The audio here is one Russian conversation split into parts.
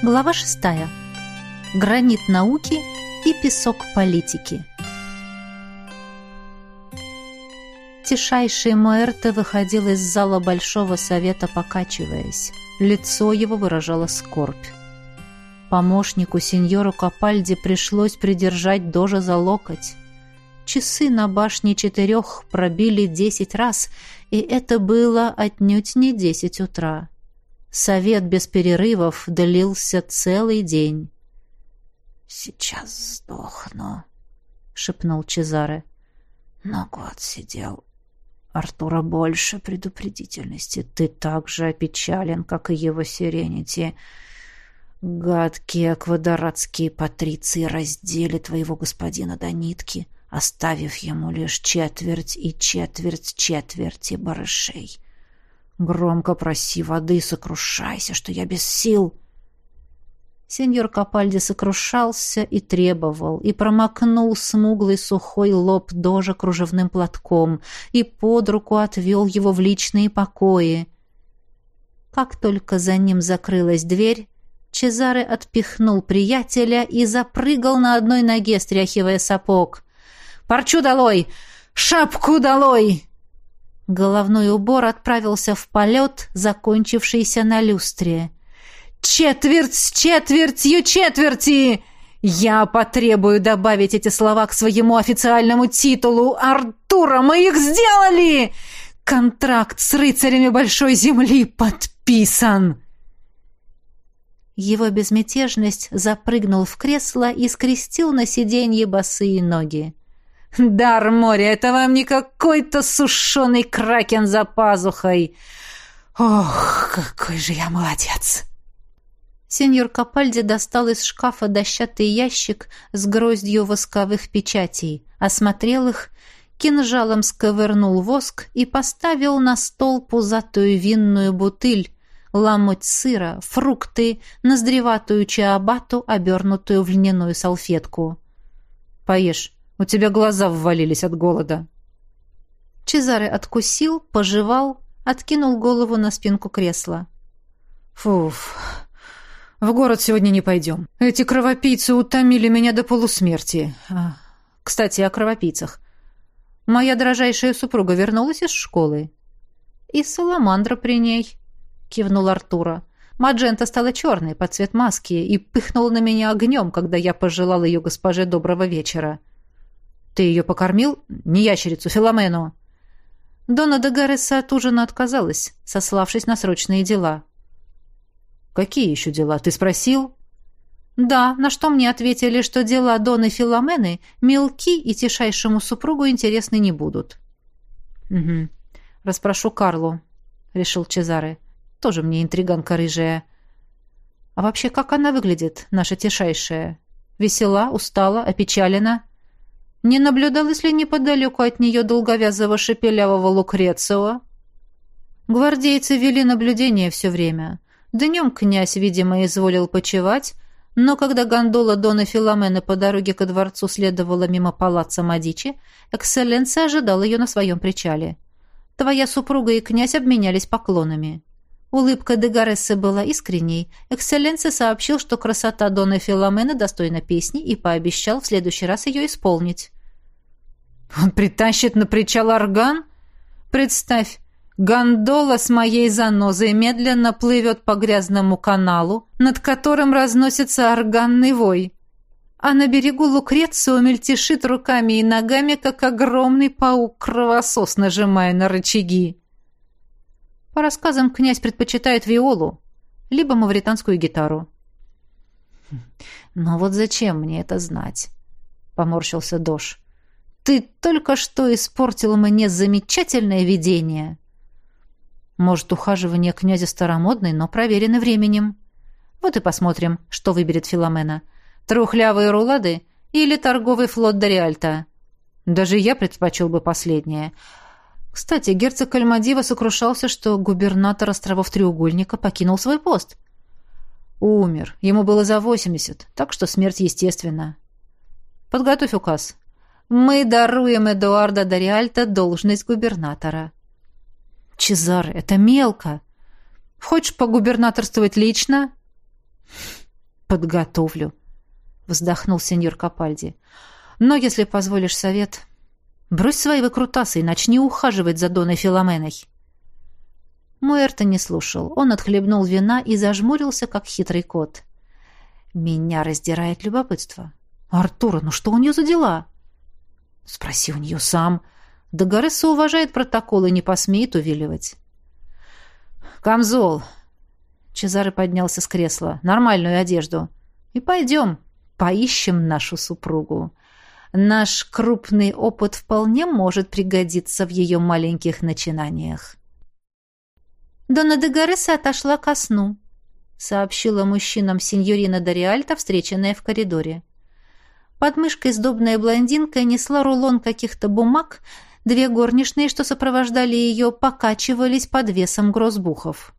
Глава шестая. Гранит науки и песок политики. Тишайший Муэрте выходил из зала Большого Совета, покачиваясь. Лицо его выражало скорбь. Помощнику сеньору Капальди пришлось придержать Дожа за локоть. Часы на башне четырех пробили десять раз, и это было отнюдь не десять утра. Совет без перерывов длился целый день. «Сейчас сдохну», — шепнул Чезаре. «Но год сидел. Артура больше предупредительности. Ты так же опечален, как и его сиренити. Гадкие квадратские патриции раздели твоего господина до нитки, оставив ему лишь четверть и четверть четверти барышей. Громко проси воды, сокрушайся, что я без сил». Сеньор Капальди сокрушался и требовал, и промокнул смуглый сухой лоб дожа кружевным платком, и под руку отвел его в личные покои. Как только за ним закрылась дверь, Чезаре отпихнул приятеля и запрыгал на одной ноге, стряхивая сапог. «Парчу долой! Шапку долой!» Головной убор отправился в полет, закончившийся на люстре. «Четверть с четвертью четверти!» «Я потребую добавить эти слова к своему официальному титулу! Артура, мы их сделали! Контракт с рыцарями Большой Земли подписан!» Его безмятежность запрыгнул в кресло и скрестил на сиденье босые ноги. «Дар моря, это вам не какой-то сушеный кракен за пазухой! Ох, какой же я молодец!» Сеньор Капальди достал из шкафа дощатый ящик с гроздью восковых печатей, осмотрел их, кинжалом сковырнул воск и поставил на стол пузатую винную бутыль, ломоть сыра, фрукты, ноздреватую чиабату, обернутую в льняную салфетку. «Поешь, у тебя глаза ввалились от голода». Чезаре откусил, пожевал, откинул голову на спинку кресла. «Фуф, в город сегодня не пойдем. Эти кровопийцы утомили меня до полусмерти. А, кстати, о кровопийцах. Моя дрожайшая супруга вернулась из школы. И саламандра при ней, кивнул Артура. Маджента стала черной под цвет маски и пыхнула на меня огнем, когда я пожелал ее госпоже доброго вечера. Ты ее покормил? Не ящерицу, Филомену. Дона де Гарреса от ужина отказалась, сославшись на срочные дела. «Какие еще дела? Ты спросил?» «Да, на что мне ответили, что дела Доны Филомены мелки и тишайшему супругу интересны не будут». «Угу. Распрошу Карлу», — решил Чезаре. «Тоже мне интриганка рыжая». «А вообще, как она выглядит, наша тишайшая? Весела, устала, опечалена?» Не наблюдалось ли неподалеку от нее долговязого шепелявого Лукрецио? Гвардейцы вели наблюдение все время. Днем князь, видимо, изволил почевать, но когда гондола Дона Филомена по дороге ко дворцу следовала мимо палаца Мадичи, экселленция ожидал ее на своем причале. Твоя супруга и князь обменялись поклонами. Улыбка Дегарессы была искренней. Экселленция сообщил, что красота Дона Филомена достойна песни и пообещал в следующий раз ее исполнить. «Он притащит на причал орган? Представь, Гондола с моей занозой медленно плывет по грязному каналу, над которым разносится органный вой. А на берегу Лукрецио мельтешит руками и ногами, как огромный паук-кровосос, нажимая на рычаги. По рассказам, князь предпочитает виолу, либо мавританскую гитару. «Но вот зачем мне это знать?» — поморщился Дош. «Ты только что испортил мне замечательное видение». Может, ухаживание князя старомодное, но проверено временем. Вот и посмотрим, что выберет Филомена. Трухлявые рулады или торговый флот Дориальта. Даже я предпочел бы последнее. Кстати, герцог Альмадива сокрушался, что губернатор островов Треугольника покинул свой пост. Умер. Ему было за восемьдесят, так что смерть естественна. Подготовь указ. Мы даруем Эдуарда Дориальта должность губернатора. Чезар, это мелко. Хочешь погубернаторствовать лично? подготовлю, вздохнул сеньор Капальди. Но если позволишь совет, брось свои выкрутасы и начни ухаживать за Доной Филоменой. Муэрто не слушал. Он отхлебнул вина и зажмурился, как хитрый кот. Меня раздирает любопытство. Артура, ну что у нее за дела? Спроси у нее сам. Дагоресса уважает протокол и не посмеет увиливать. «Камзол!» Чезаре поднялся с кресла. «Нормальную одежду. И пойдем, поищем нашу супругу. Наш крупный опыт вполне может пригодиться в ее маленьких начинаниях». Дона де Гареса отошла ко сну, сообщила мужчинам сеньорина Дориальта, встреченная в коридоре. Под мышкой сдобная блондинка несла рулон каких-то бумаг, две горничные, что сопровождали ее, покачивались под весом грозбухов.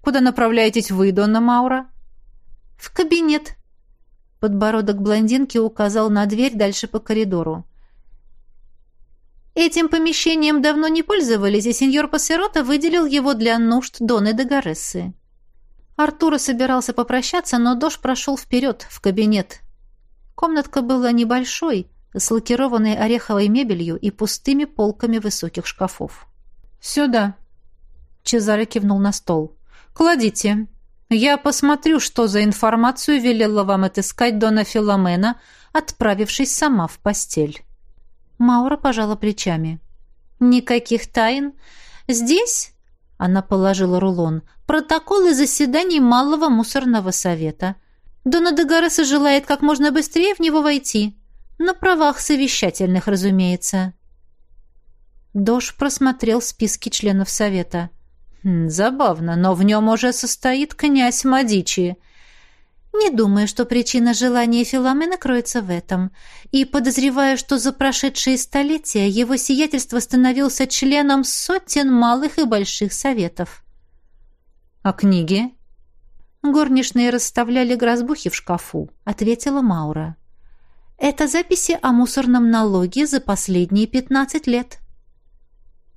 «Куда направляетесь вы, Донна Маура?» «В кабинет», Подбородок блондинки указал на дверь дальше по коридору. Этим помещением давно не пользовались, и сеньор Пассерота выделил его для нужд Доны де Гарессы. Артура собирался попрощаться, но Дош прошел вперед, в кабинет. Комнатка была небольшой, с лакированной ореховой мебелью и пустыми полками высоких шкафов. «Сюда!» Чезаре кивнул на стол. «Кладите. Я посмотрю, что за информацию велела вам отыскать Дона Филомена, отправившись сама в постель». Маура пожала плечами. «Никаких тайн. Здесь...» — она положила рулон. «Протоколы заседаний Малого мусорного совета. Дона Дегареса желает как можно быстрее в него войти. На правах совещательных, разумеется». Дош просмотрел списки членов совета. «Хм, «Забавно, но в нем уже состоит князь Мадичи». Не думаю, что причина желания Филомена кроется в этом. И подозреваю, что за прошедшие столетия его сиятельство становился членом сотен малых и больших советов. «А книги?» «Горничные расставляли грозбухи в шкафу», — ответила Маура. «Это записи о мусорном налоге за последние пятнадцать лет».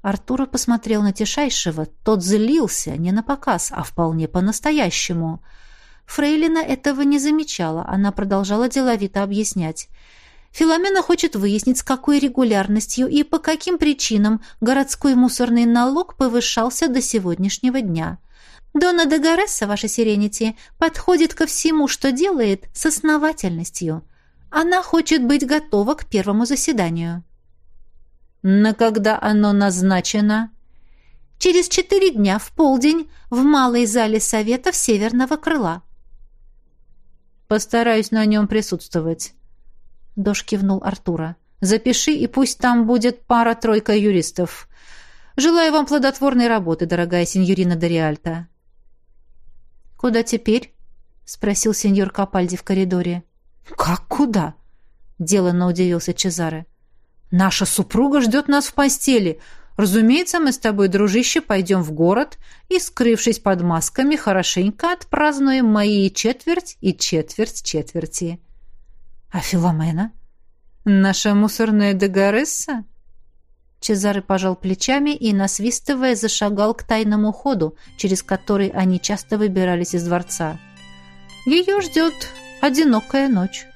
Артура посмотрел на Тишайшего. Тот злился, не на показ, а вполне по-настоящему — Фрейлина этого не замечала, она продолжала деловито объяснять. Филомена хочет выяснить, с какой регулярностью и по каким причинам городской мусорный налог повышался до сегодняшнего дня. Дона де Гаресса, ваша сиренити, подходит ко всему, что делает, с основательностью. Она хочет быть готова к первому заседанию. На когда оно назначено? Через четыре дня в полдень в малой зале Советов Северного Крыла. Постараюсь на нем присутствовать. Дош кивнул Артура. Запиши, и пусть там будет пара-тройка юристов. Желаю вам плодотворной работы, дорогая сеньорина Дориальта. Куда теперь? спросил сеньор Капальди в коридоре. Как куда? деланно удивился Чезаре. Наша супруга ждет нас в постели. Разумеется, мы с тобой, дружище, пойдем в город и, скрывшись под масками, хорошенько отпразднуем мои четверть и четверть четверти. А Филомена? Наша мусорная Дегаресса? Чезаре пожал плечами и, насвистывая, зашагал к тайному ходу, через который они часто выбирались из дворца. Ее ждет одинокая ночь.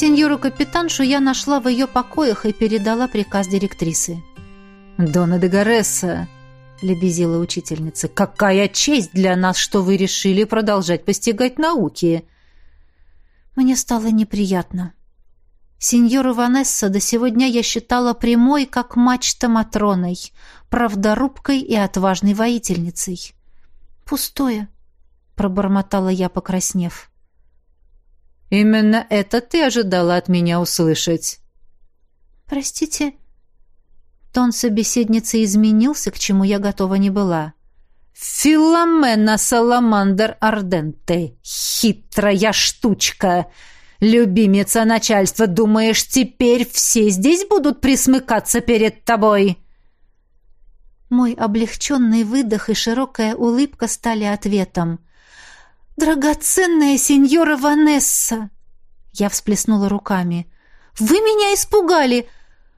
Сеньору-капитаншу я нашла в ее покоях и передала приказ директрисы. «Дона де Гаресса», — лебезила учительница, — «какая честь для нас, что вы решили продолжать постигать науки!» Мне стало неприятно. Сеньору Ванесса до сегодня я считала прямой, как мачта Матроной, правдорубкой и отважной воительницей. «Пустое», — пробормотала я, покраснев. Именно это ты ожидала от меня услышать. Простите. Тон собеседницы изменился, к чему я готова не была. Филомена Саламандр Арденте, хитрая штучка. Любимица начальства, думаешь, теперь все здесь будут присмыкаться перед тобой? Мой облегченный выдох и широкая улыбка стали ответом. «Драгоценная сеньора Ванесса!» Я всплеснула руками. «Вы меня испугали!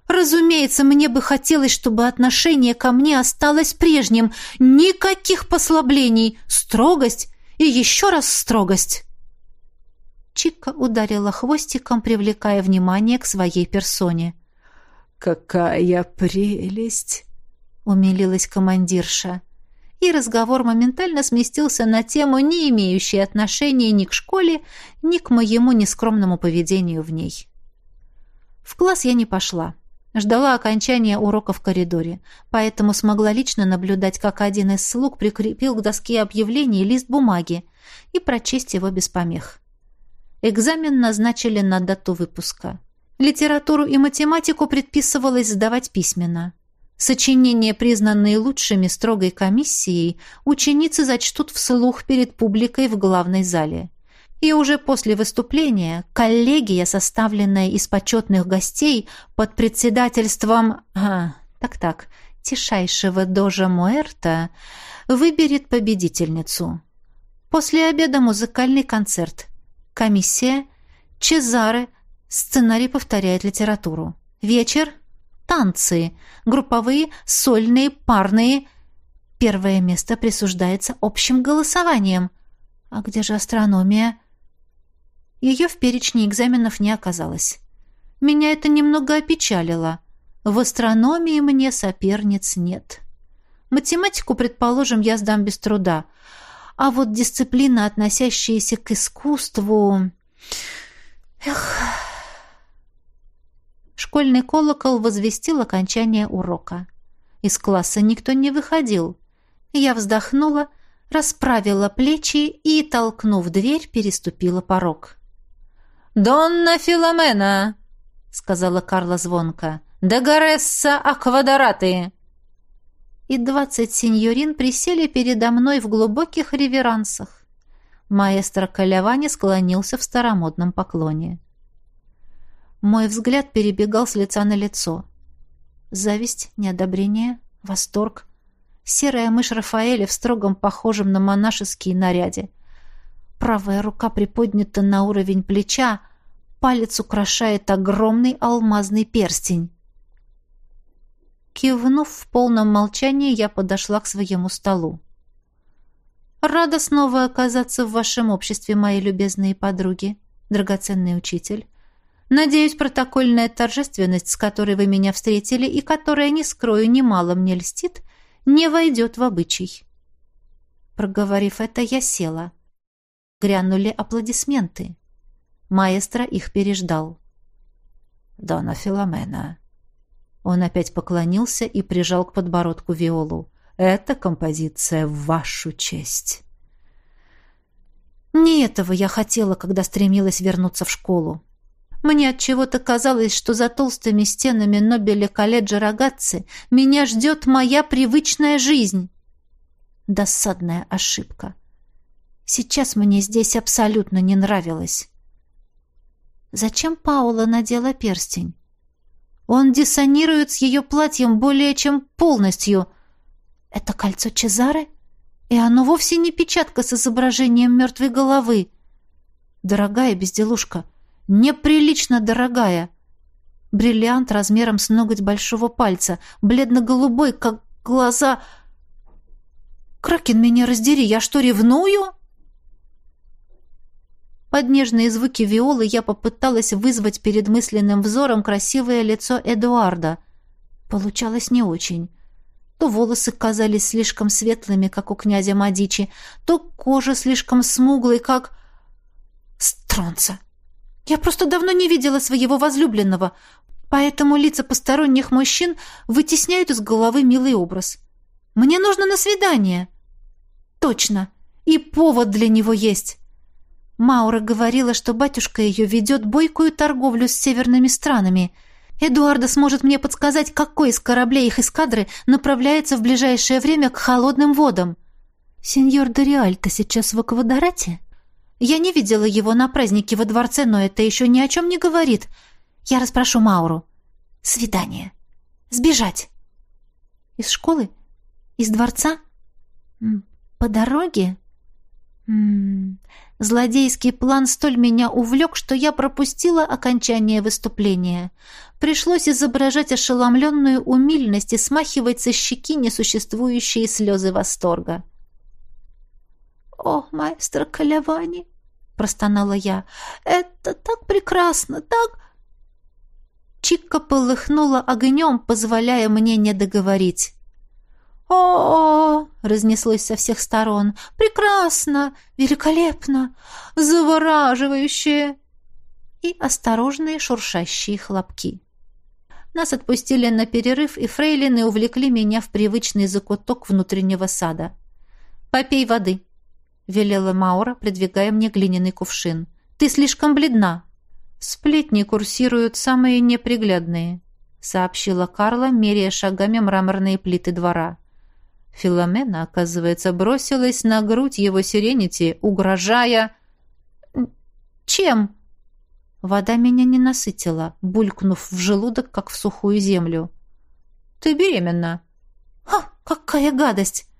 Разумеется, мне бы хотелось, чтобы отношение ко мне осталось прежним. Никаких послаблений. Строгость и еще раз строгость. Чика ударила хвостиком, привлекая внимание к своей персоне. «Какая прелесть!» — умилилась командирша. И разговор моментально сместился на тему, не имеющую отношения ни к школе, ни к моему нескромному поведению в ней. В класс я не пошла. Ждала окончания урока в коридоре, поэтому смогла лично наблюдать, как один из слуг прикрепил к доске объявлений лист бумаги и прочесть его без помех. Экзамен назначили на дату выпуска. Литературу и математику предписывалось сдавать письменно. Сочинения, признанные лучшими строгой комиссией, ученицы зачтут вслух перед публикой в главной зале – и уже после выступления коллегия, составленная из почетных гостей под председательством... А, так-так, тишайшего дожа Муэрта, выберет победительницу. После обеда музыкальный концерт. Комиссия. Чезаре. Сценарий повторяет литературу. Вечер. Танцы. Групповые, сольные, парные. Первое место присуждается общим голосованием. А где же астрономия? Ее в перечне экзаменов не оказалось. Меня это немного опечалило. В астрономии мне соперниц нет. Математику, предположим, я сдам без труда. А вот дисциплина, относящаяся к искусству... Эх... Школьный колокол возвестил окончание урока. Из класса никто не выходил. Я вздохнула, расправила плечи и, толкнув дверь, переступила порог. «Донна Филомена!» — сказала Карла звонко. «Дагоресса аквадораты!» И двадцать сеньорин присели передо мной в глубоких реверансах. Маэстро Калявани склонился в старомодном поклоне. Мой взгляд перебегал с лица на лицо. Зависть, неодобрение, восторг. Серая мышь Рафаэля в строгом, похожем на монашеский наряде — Правая рука приподнята на уровень плеча, палец украшает огромный алмазный перстень. Кивнув в полном молчании, я подошла к своему столу. «Рада снова оказаться в вашем обществе, мои любезные подруги, драгоценный учитель. Надеюсь, протокольная торжественность, с которой вы меня встретили и которая, не скрою, немало мне льстит, не войдет в обычай». Проговорив это, я села. Грянули аплодисменты. Маэстро их переждал. «Дона Филомена». Он опять поклонился и прижал к подбородку Виолу. «Это композиция в вашу честь». Не этого я хотела, когда стремилась вернуться в школу. Мне от чего-то казалось, что за толстыми стенами Нобеля колледжа Рогатцы меня ждет моя привычная жизнь. Досадная ошибка. Сейчас мне здесь абсолютно не нравилось. Зачем Паула надела перстень? Он диссонирует с ее платьем более чем полностью. Это кольцо Чезары? И оно вовсе не печатка с изображением мертвой головы. Дорогая безделушка, неприлично дорогая. Бриллиант размером с ноготь большого пальца, бледно-голубой, как глаза... Кракен, меня раздери, я что, ревную?» Под нежные звуки виолы я попыталась вызвать перед мысленным взором красивое лицо Эдуарда. Получалось не очень. То волосы казались слишком светлыми, как у князя Мадичи, то кожа слишком смуглой, как... Стронца! Я просто давно не видела своего возлюбленного, поэтому лица посторонних мужчин вытесняют из головы милый образ. Мне нужно на свидание. Точно. И повод для него есть. Маура говорила, что батюшка ее ведет бойкую торговлю с северными странами. Эдуарда сможет мне подсказать, какой из кораблей их эскадры направляется в ближайшее время к холодным водам. Сеньор Дориальто сейчас в Аквадорате? Я не видела его на празднике во дворце, но это еще ни о чем не говорит. Я расспрошу Мауру. Свидание. Сбежать. Из школы? Из дворца? По дороге? М -м, злодейский план столь меня увлек, что я пропустила окончание выступления. Пришлось изображать ошеломленную умильность и смахивать со щеки несуществующие слезы восторга. «О, маэстро Калявани!» — простонала я. «Это так прекрасно, так...» Чикка полыхнула огнем, позволяя мне не договорить. «О-о-о!» — разнеслось со всех сторон. «Прекрасно! Великолепно! Завораживающе!» И осторожные шуршащие хлопки. Нас отпустили на перерыв, и фрейлины увлекли меня в привычный закуток внутреннего сада. «Попей воды», — велела Маура, придвигая мне глиняный кувшин. «Ты слишком бледна». «Сплетни курсируют самые неприглядные», — сообщила Карла, меряя шагами мраморные плиты двора. Филомена, оказывается, бросилась на грудь его сиренити, угрожая... «Чем?» Вода меня не насытила, булькнув в желудок, как в сухую землю. «Ты беременна». «Ха, какая гадость!»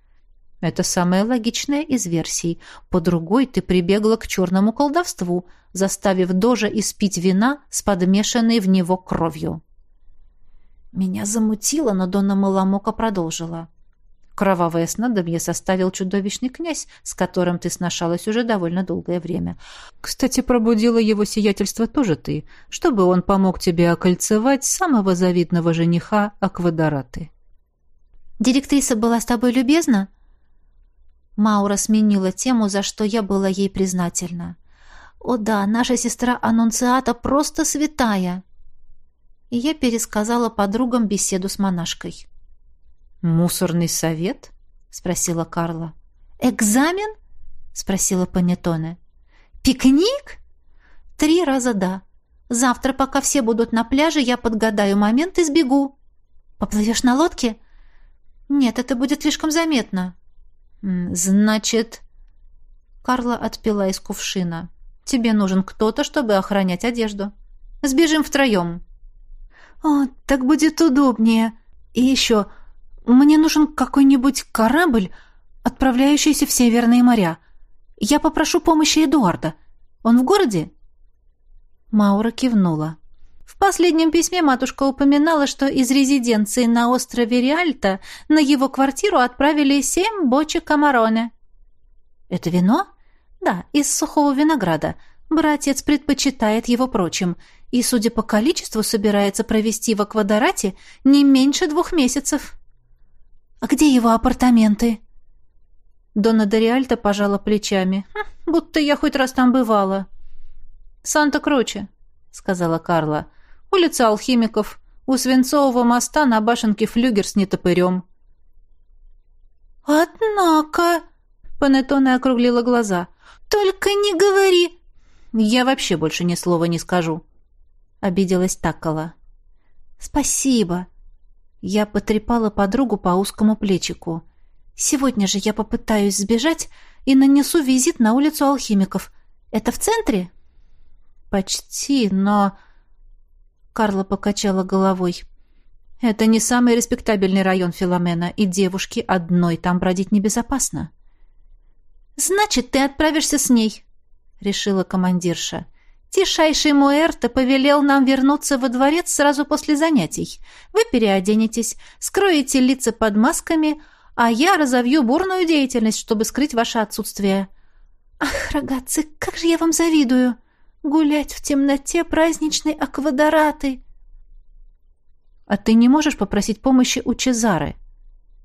Это самая логичная из версий. По другой ты прибегла к черному колдовству, заставив Дожа испить вина с подмешанной в него кровью. Меня замутило, но Дона Маламока продолжила. Кровавое снадобье составил чудовищный князь, с которым ты сношалась уже довольно долгое время. Кстати, пробудила его сиятельство тоже ты, чтобы он помог тебе окольцевать самого завидного жениха Аквадораты. «Директриса была с тобой любезна?» Маура сменила тему, за что я была ей признательна. «О да, наша сестра Аннунциата просто святая!» И я пересказала подругам беседу с монашкой. «Мусорный совет?» — спросила Карла. «Экзамен?» — спросила Панеттоне. «Пикник?» «Три раза да. Завтра, пока все будут на пляже, я подгадаю момент и сбегу. Поплывешь на лодке?» «Нет, это будет слишком заметно». «Значит...» Карла отпила из кувшина. «Тебе нужен кто-то, чтобы охранять одежду. Сбежим втроем». «О, так будет удобнее. И еще, мне нужен какой-нибудь корабль, отправляющийся в Северные моря. Я попрошу помощи Эдуарда. Он в городе?» Маура кивнула. Последнем письме матушка упоминала, что из резиденции на острове Риальто на его квартиру отправили семь бочек амароне. «Это вино?» «Да, из сухого винограда. Братец предпочитает его прочим, и, судя по количеству, собирается провести в Аквадорате не меньше двух месяцев». «А где его апартаменты?» Дона Дориальто пожала плечами. «Хм, «Будто я хоть раз там бывала». «Санта-Кроче», — сказала Карла. «Улица Алхимиков. У Свинцового моста на башенке флюгер с нетопырем». «Однако...» — Панеттоне округлила глаза. «Только не говори...» «Я вообще больше ни слова не скажу», — обиделась Таккола. «Спасибо», я потрепала подругу по узкому плечику. «Сегодня же я попытаюсь сбежать и нанесу визит на улицу алхимиков. Это в центре?» «Почти, но...» Карла покачала головой. «Это не самый респектабельный район Филомена, и девушке одной там бродить небезопасно». «Значит, ты отправишься с ней», — решила командирша. Тишайший Муэрто повелел нам вернуться во дворец сразу после занятий. Вы переоденетесь, скроете лица под масками, а я разовью бурную деятельность, чтобы скрыть ваше отсутствие. Ах, рогатцы, как же я вам завидую! Гулять в темноте праздничной аквадораты! А ты не можешь попросить помощи у Чезары?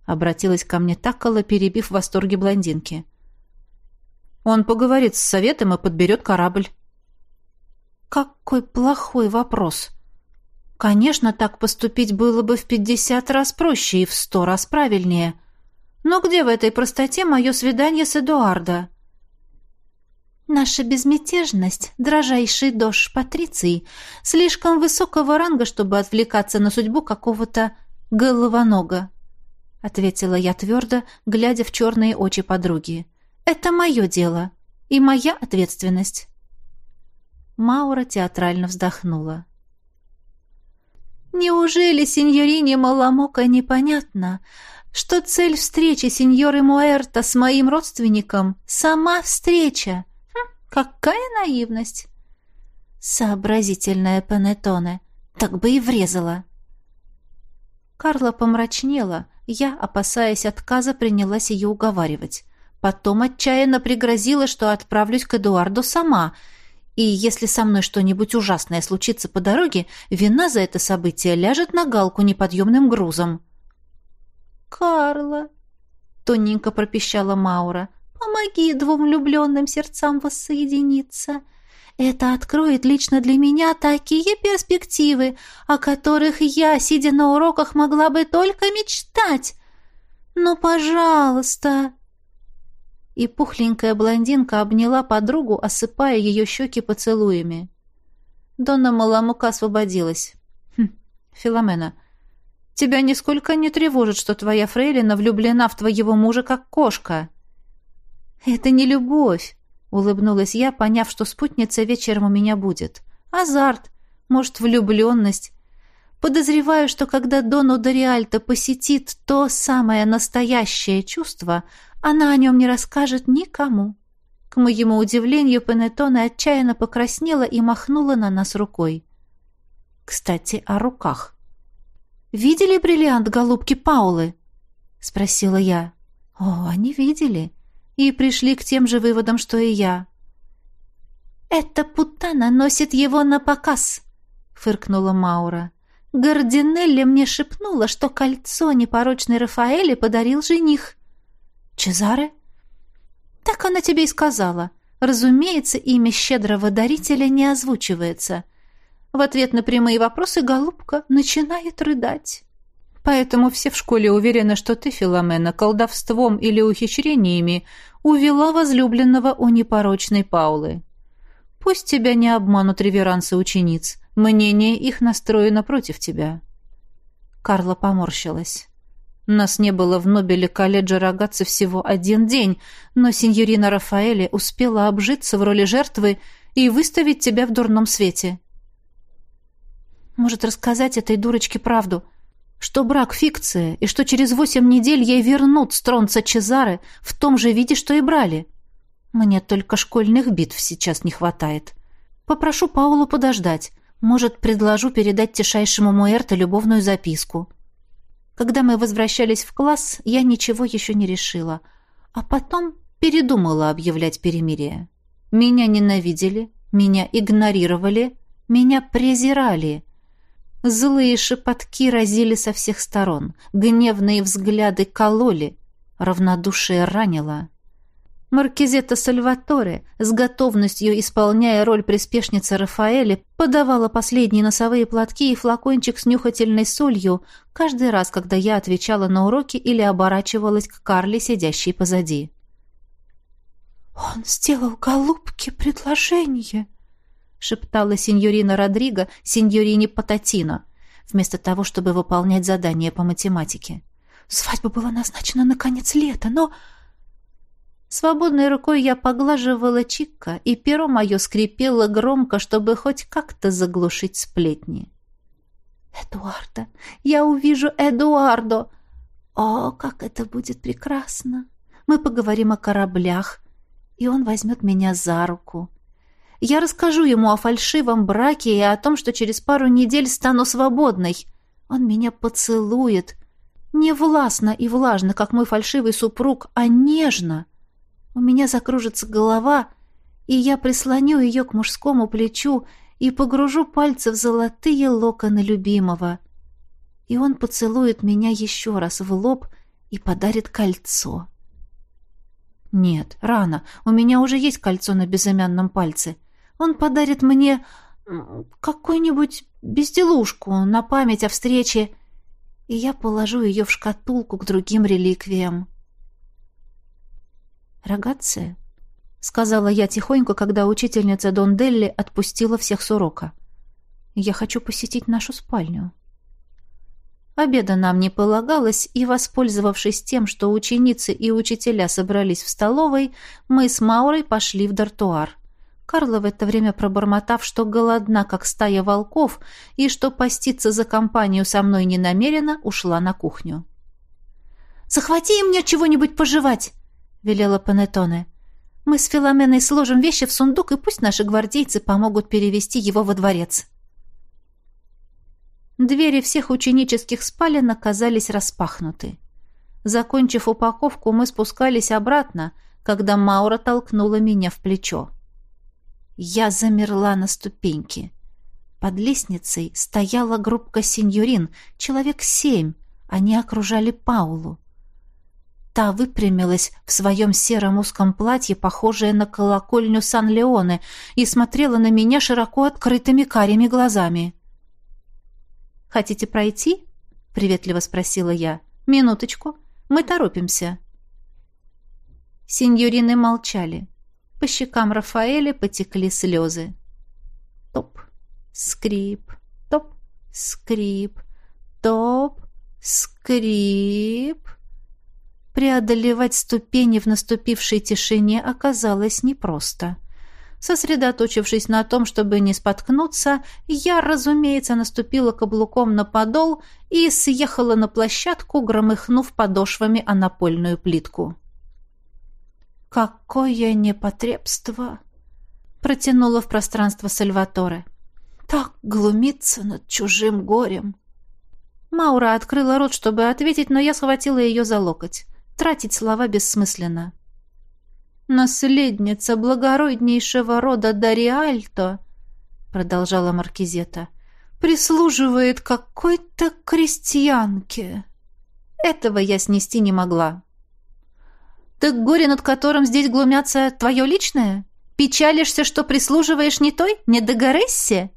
Обратилась ко мне Таккола, перебив в восторге блондинки. Он поговорит с советом и подберет корабль. Какой плохой вопрос. Конечно, так поступить было бы в пятьдесят раз проще и в сто раз правильнее. Но где в этой простоте мое свидание с Эдуардо? Наша безмятежность, дрожайший дождь Патриций, слишком высокого ранга, чтобы отвлекаться на судьбу какого-то головонога, — ответила я твердо, глядя в черные очи подруги. «Это мое дело и моя ответственность». Маура театрально вздохнула. «Неужели сеньорине Маламока непонятно? что цель встречи сеньоры Муэрта с моим родственником — сама встреча. Какая наивность! Сообразительная Панеттоне. Так бы и врезала. Карла помрачнела. Я, опасаясь отказа, принялась ее уговаривать. Потом отчаянно пригрозила, что отправлюсь к Эдуарду сама — и если со мной что-нибудь ужасное случится по дороге, вина за это событие ляжет на галку неподъемным грузом. «Карла!» — тоненько пропищала Маура. «Помоги двум влюбленным сердцам воссоединиться. Это откроет лично для меня такие перспективы, о которых я, сидя на уроках, могла бы только мечтать. Ну, пожалуйста!» и пухленькая блондинка обняла подругу, осыпая ее щеки поцелуями. Донна Маламука освободилась. «Хм, Филомена, тебя нисколько не тревожит, что твоя фрейлина влюблена в твоего мужа как кошка?» «Это не любовь», — улыбнулась я, поняв, что спутница вечером у меня будет. «Азарт, может, влюбленность. Подозреваю, что когда Дону Дориальто посетит то самое настоящее чувство, она о нем не расскажет никому. К моему удивлению, Пенетона отчаянно покраснела и махнула на нас рукой. Кстати, о руках. «Видели бриллиант голубки Паулы?» — спросила я. «О, они видели. И пришли к тем же выводам, что и я». «Эта путана носит его на показ», — фыркнула Маура. «Гардинелли мне шепнула, что кольцо непорочной Рафаэле подарил жених. Чезаре? Так она тебе и сказала. Разумеется, имя щедрого дарителя не озвучивается. В ответ на прямые вопросы голубка начинает рыдать. Поэтому все в школе уверены, что ты, Филомена, колдовством или ухищрениями увела возлюбленного у непорочной Паулы. Пусть тебя не обманут реверансы учениц. Мнение их настроено против тебя. Карла поморщилась. Нас не было в Нобеле колледжа Рогатцы всего один день, но сеньорина Рафаэле успела обжиться в роли жертвы и выставить тебя в дурном свете. Может, рассказать этой дурочке правду, что брак — фикция, и что через восемь недель ей вернут стронца Чезары в том же виде, что и брали? Мне только школьных битв сейчас не хватает. Попрошу Паулу подождать. Может, предложу передать тишайшему Муэрто любовную записку. Когда мы возвращались в класс, я ничего еще не решила. А потом передумала объявлять перемирие. Меня ненавидели, меня игнорировали, меня презирали. Злые шепотки разили со всех сторон, гневные взгляды кололи, равнодушие ранило. Маркизета Сальваторе, с готовностью исполняя роль приспешницы Рафаэли, подавала последние носовые платки и флакончик с нюхательной солью каждый раз, когда я отвечала на уроки или оборачивалась к Карле, сидящей позади. «Он сделал голубке предложение», — шептала сеньорина Родриго сеньорине Пататино, вместо того, чтобы выполнять задание по математике. «Свадьба была назначена на конец лета, но...» Свободной рукой я поглаживала Чикка, и перо мое скрипело громко, чтобы хоть как-то заглушить сплетни. «Эдуарда! Я увижу Эдуардо! О, как это будет прекрасно! Мы поговорим о кораблях, и он возьмет меня за руку. Я расскажу ему о фальшивом браке и о том, что через пару недель стану свободной. Он меня поцелует. Не властно и влажно, как мой фальшивый супруг, а нежно» У меня закружится голова, и я прислоню ее к мужскому плечу и погружу пальцы в золотые локоны любимого. И он поцелует меня еще раз в лоб и подарит кольцо. Нет, рано. У меня уже есть кольцо на безымянном пальце. Он подарит мне какую-нибудь безделушку на память о встрече, и я положу ее в шкатулку к другим реликвиям. «Рогация?» — сказала я тихонько, когда учительница Дон Делли отпустила всех с урока. «Я хочу посетить нашу спальню». Обеда нам не полагалось, и, воспользовавшись тем, что ученицы и учителя собрались в столовой, мы с Маурой пошли в дартуар. Карла в это время пробормотав, что голодна, как стая волков, и что поститься за компанию со мной не намерена, ушла на кухню. захвати мне чего-нибудь пожевать!» — велела Панеттоне. «Мы с Филоменой сложим вещи в сундук, и пусть наши гвардейцы помогут перевести его во дворец». Двери всех ученических спален оказались распахнуты. Закончив упаковку, мы спускались обратно, когда Маура толкнула меня в плечо. Я замерла на ступеньке. Под лестницей стояла группка сеньорин, человек семь. Они окружали Паулу. Та выпрямилась в своем сером узком платье, похожее на колокольню Сан-Леоне, и смотрела на меня широко открытыми карими глазами. «Хотите пройти?» — приветливо спросила я. «Минуточку. Мы торопимся». Сеньорины молчали. По щекам Рафаэля потекли слезы. Топ, скрип, топ, скрип, топ, скрип. Преодолевать ступени в наступившей тишине оказалось непросто. Сосредоточившись на том, чтобы не споткнуться, я, разумеется, наступила каблуком на подол и съехала на площадку, громыхнув подошвами о напольную плитку. «Какое непотребство!» — протянула в пространство Сальваторе. «Так глумиться над чужим горем!» Маура открыла рот, чтобы ответить, но я схватила ее за локоть. Тратить слова бессмысленно. «Наследница благороднейшего рода Дариальто», — продолжала Маркизета, — «прислуживает какой-то крестьянке». Этого я снести не могла. «Так горе, над которым здесь глумятся, твое личное? Печалишься, что прислуживаешь не той, не Дагорессе?»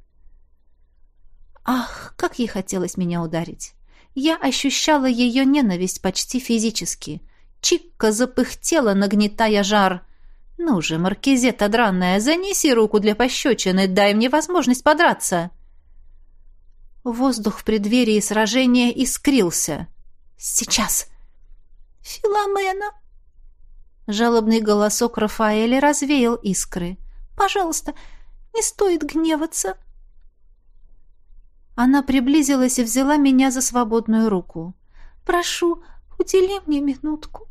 Ах, как ей хотелось меня ударить! Я ощущала ее ненависть почти физически. Чикка запыхтела, нагнетая жар. «Ну же, маркизета дранная, занеси руку для пощечины, дай мне возможность подраться!» Воздух в преддверии сражения искрился. «Сейчас!» «Филомена!» Жалобный голосок Рафаэля развеял искры. «Пожалуйста, не стоит гневаться!» Она приблизилась и взяла меня за свободную руку. «Прошу, удели мне минутку».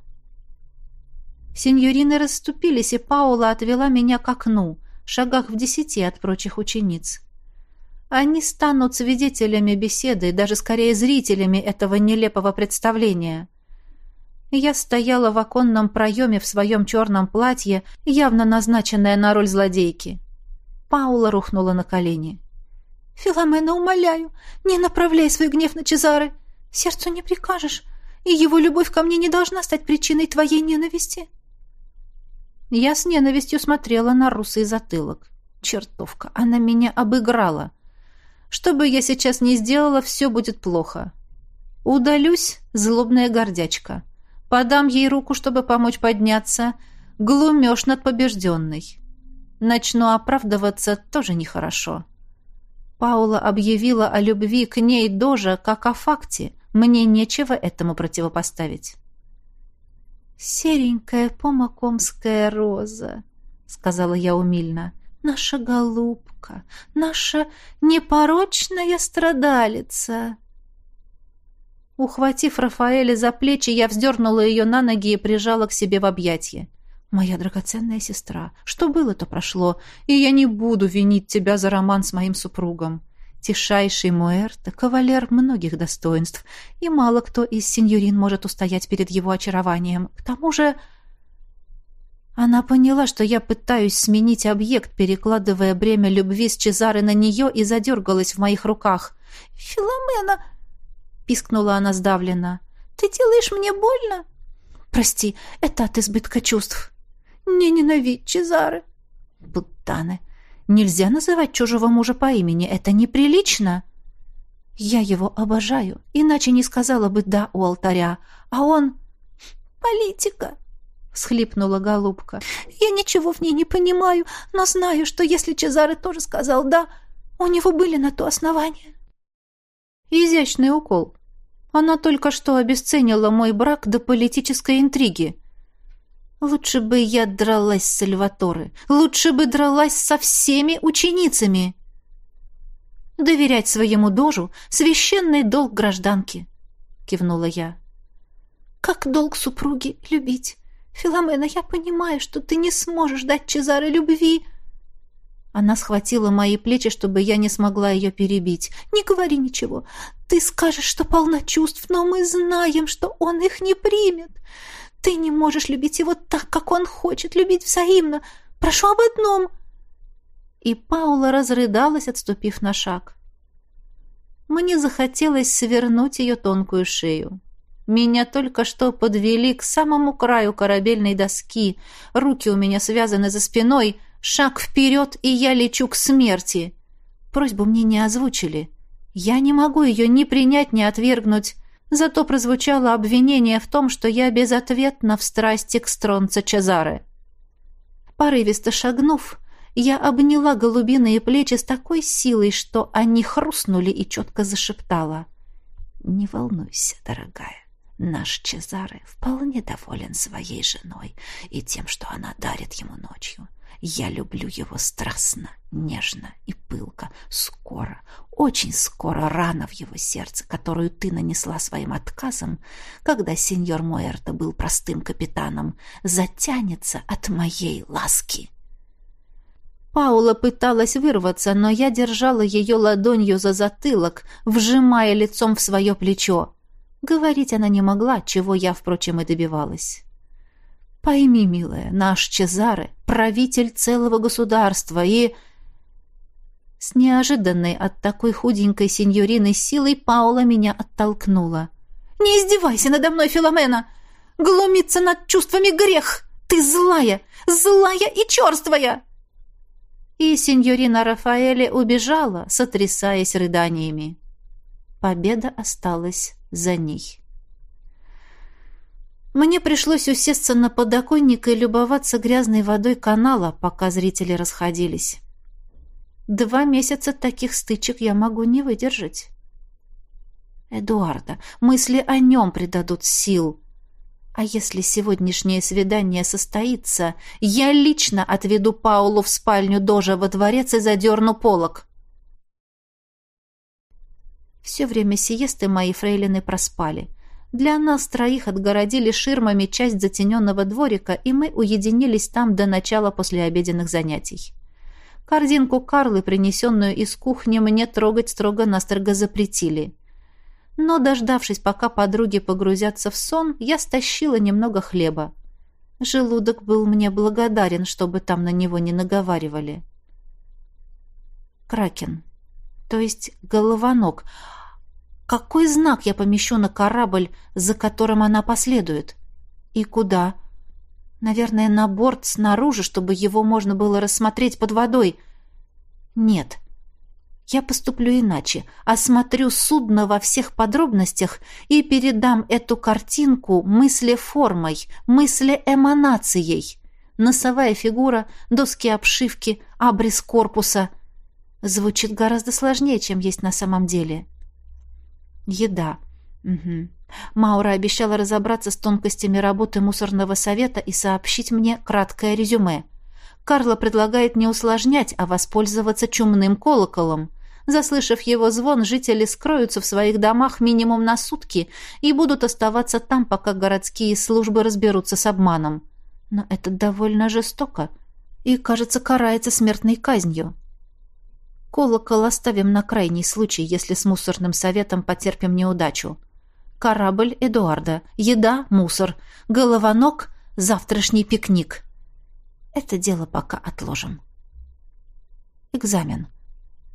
Сеньорины расступились, и Паула отвела меня к окну, шагах в десяти от прочих учениц. Они станут свидетелями беседы, даже скорее зрителями этого нелепого представления. Я стояла в оконном проеме в своем черном платье, явно назначенное на роль злодейки. Паула рухнула на колени. «Филомена, умоляю, не направляй свой гнев на Чезары. Сердцу не прикажешь, и его любовь ко мне не должна стать причиной твоей ненависти». Я с ненавистью смотрела на русый затылок. Чертовка, она меня обыграла. Что бы я сейчас ни сделала, все будет плохо. Удалюсь, злобная гордячка. Подам ей руку, чтобы помочь подняться. Глумешь над побежденной. Начну оправдываться тоже нехорошо. Паула объявила о любви к ней дожа как о факте. Мне нечего этому противопоставить. «Серенькая помакомская роза», — сказала я умильно, — «наша голубка, наша непорочная страдалица». Ухватив Рафаэля за плечи, я вздернула ее на ноги и прижала к себе в объятье. «Моя драгоценная сестра, что было, то прошло, и я не буду винить тебя за роман с моим супругом. Тишайший Муэрто — кавалер многих достоинств, и мало кто из сеньорин может устоять перед его очарованием. К тому же... Она поняла, что я пытаюсь сменить объект, перекладывая бремя любви с Чезары на нее, и задергалась в моих руках. «Филомена!» Пискнула она сдавленно. «Ты делаешь мне больно?» «Прости, это от избытка чувств». «Не ненавидь Чезары». «Путаны, нельзя называть чужого мужа по имени, это неприлично». «Я его обожаю, иначе не сказала бы «да» у алтаря, а он...» «Политика», — схлипнула голубка. «Я ничего в ней не понимаю, но знаю, что если Чезаре тоже сказал «да», у него были на то основания». Изящный укол. Она только что обесценила мой брак до политической интриги. Лучше бы я дралась с Сальваторе. Лучше бы дралась со всеми ученицами. Доверять своему дожу — священный долг гражданки, — кивнула я. Как долг супруги любить? Филомена, я понимаю, что ты не сможешь дать Чезаре любви. Она схватила мои плечи, чтобы я не смогла ее перебить. Не говори ничего. Ты скажешь, что полна чувств, но мы знаем, что он их не примет. Ты не можешь любить его так, как он хочет, любить взаимно. Прошу об одном. И Паула разрыдалась, отступив на шаг. Мне захотелось свернуть ее тонкую шею. Меня только что подвели к самому краю корабельной доски. Руки у меня связаны за спиной. Шаг вперед, и я лечу к смерти. Просьбу мне не озвучили. Я не могу ее ни принять, ни отвергнуть. Зато прозвучало обвинение в том, что я безответна в страсти к стронце Чезаре. Порывисто шагнув, я обняла голубиные плечи с такой силой, что они хрустнули и четко зашептала. «Не волнуйся, дорогая. Наш Чезаре вполне доволен своей женой и тем, что она дарит ему ночью. Я люблю его страстно, нежно и пылко, скоро, очень скоро рана в его сердце, которую ты нанесла своим отказом, когда сеньор Муэрто был простым капитаном, затянется от моей ласки. Паула пыталась вырваться, но я держала ее ладонью за затылок, вжимая лицом в свое плечо. Говорить она не могла, чего я, впрочем, и добивалась. «Пойми, милая, наш Чезаре — правитель целого государства, и...» С неожиданной от такой худенькой сеньорины силой Паула меня оттолкнула. «Не издевайся надо мной, Филомена! Глумиться над чувствами грех! Ты злая, злая и черствая!» И сеньорина Рафаэле убежала, сотрясаясь рыданиями. Победа осталась за ней. Мне пришлось усесться на подоконник и любоваться грязной водой канала, пока зрители расходились. Два месяца таких стычек я могу не выдержать. Эдуарда, мысли о нем придадут сил. А если сегодняшнее свидание состоится, я лично отведу Паулу в спальню Дожа во дворец и задерну полок. Все время сиесты мои фрейлины проспали. Для нас троих отгородили ширмами часть затененного дворика, и мы уединились там до начала послеобеденных занятий. Корзинку Карлы, принесенную из кухни, мне трогать строго-настрого запретили. Но, дождавшись, пока подруги погрузятся в сон, я стащила немного хлеба. Желудок был мне благодарен, чтобы там на него не наговаривали. Кракен. То есть головонок. Какой знак я помещу на корабль, за которым она последует? И куда? Наверное, на борт снаружи, чтобы его можно было рассмотреть под водой. Нет. Я поступлю иначе. Осмотрю судно во всех подробностях и передам эту картинку мыслеформой, мыслеэманацией. Носовая фигура, доски обшивки, абрис корпуса. Звучит гораздо сложнее, чем есть на самом деле. — Еда. Угу. Маура обещала разобраться с тонкостями работы мусорного совета и сообщить мне краткое резюме. Карла предлагает не усложнять, а воспользоваться чумным колоколом. Заслышав его звон, жители скроются в своих домах минимум на сутки и будут оставаться там, пока городские службы разберутся с обманом. Но это довольно жестоко и, кажется, карается смертной казнью. Колокол оставим на крайний случай, если с мусорным советом потерпим неудачу. Корабль Эдуарда, еда, мусор, головонок, завтрашний пикник. Это дело пока отложим. Экзамен.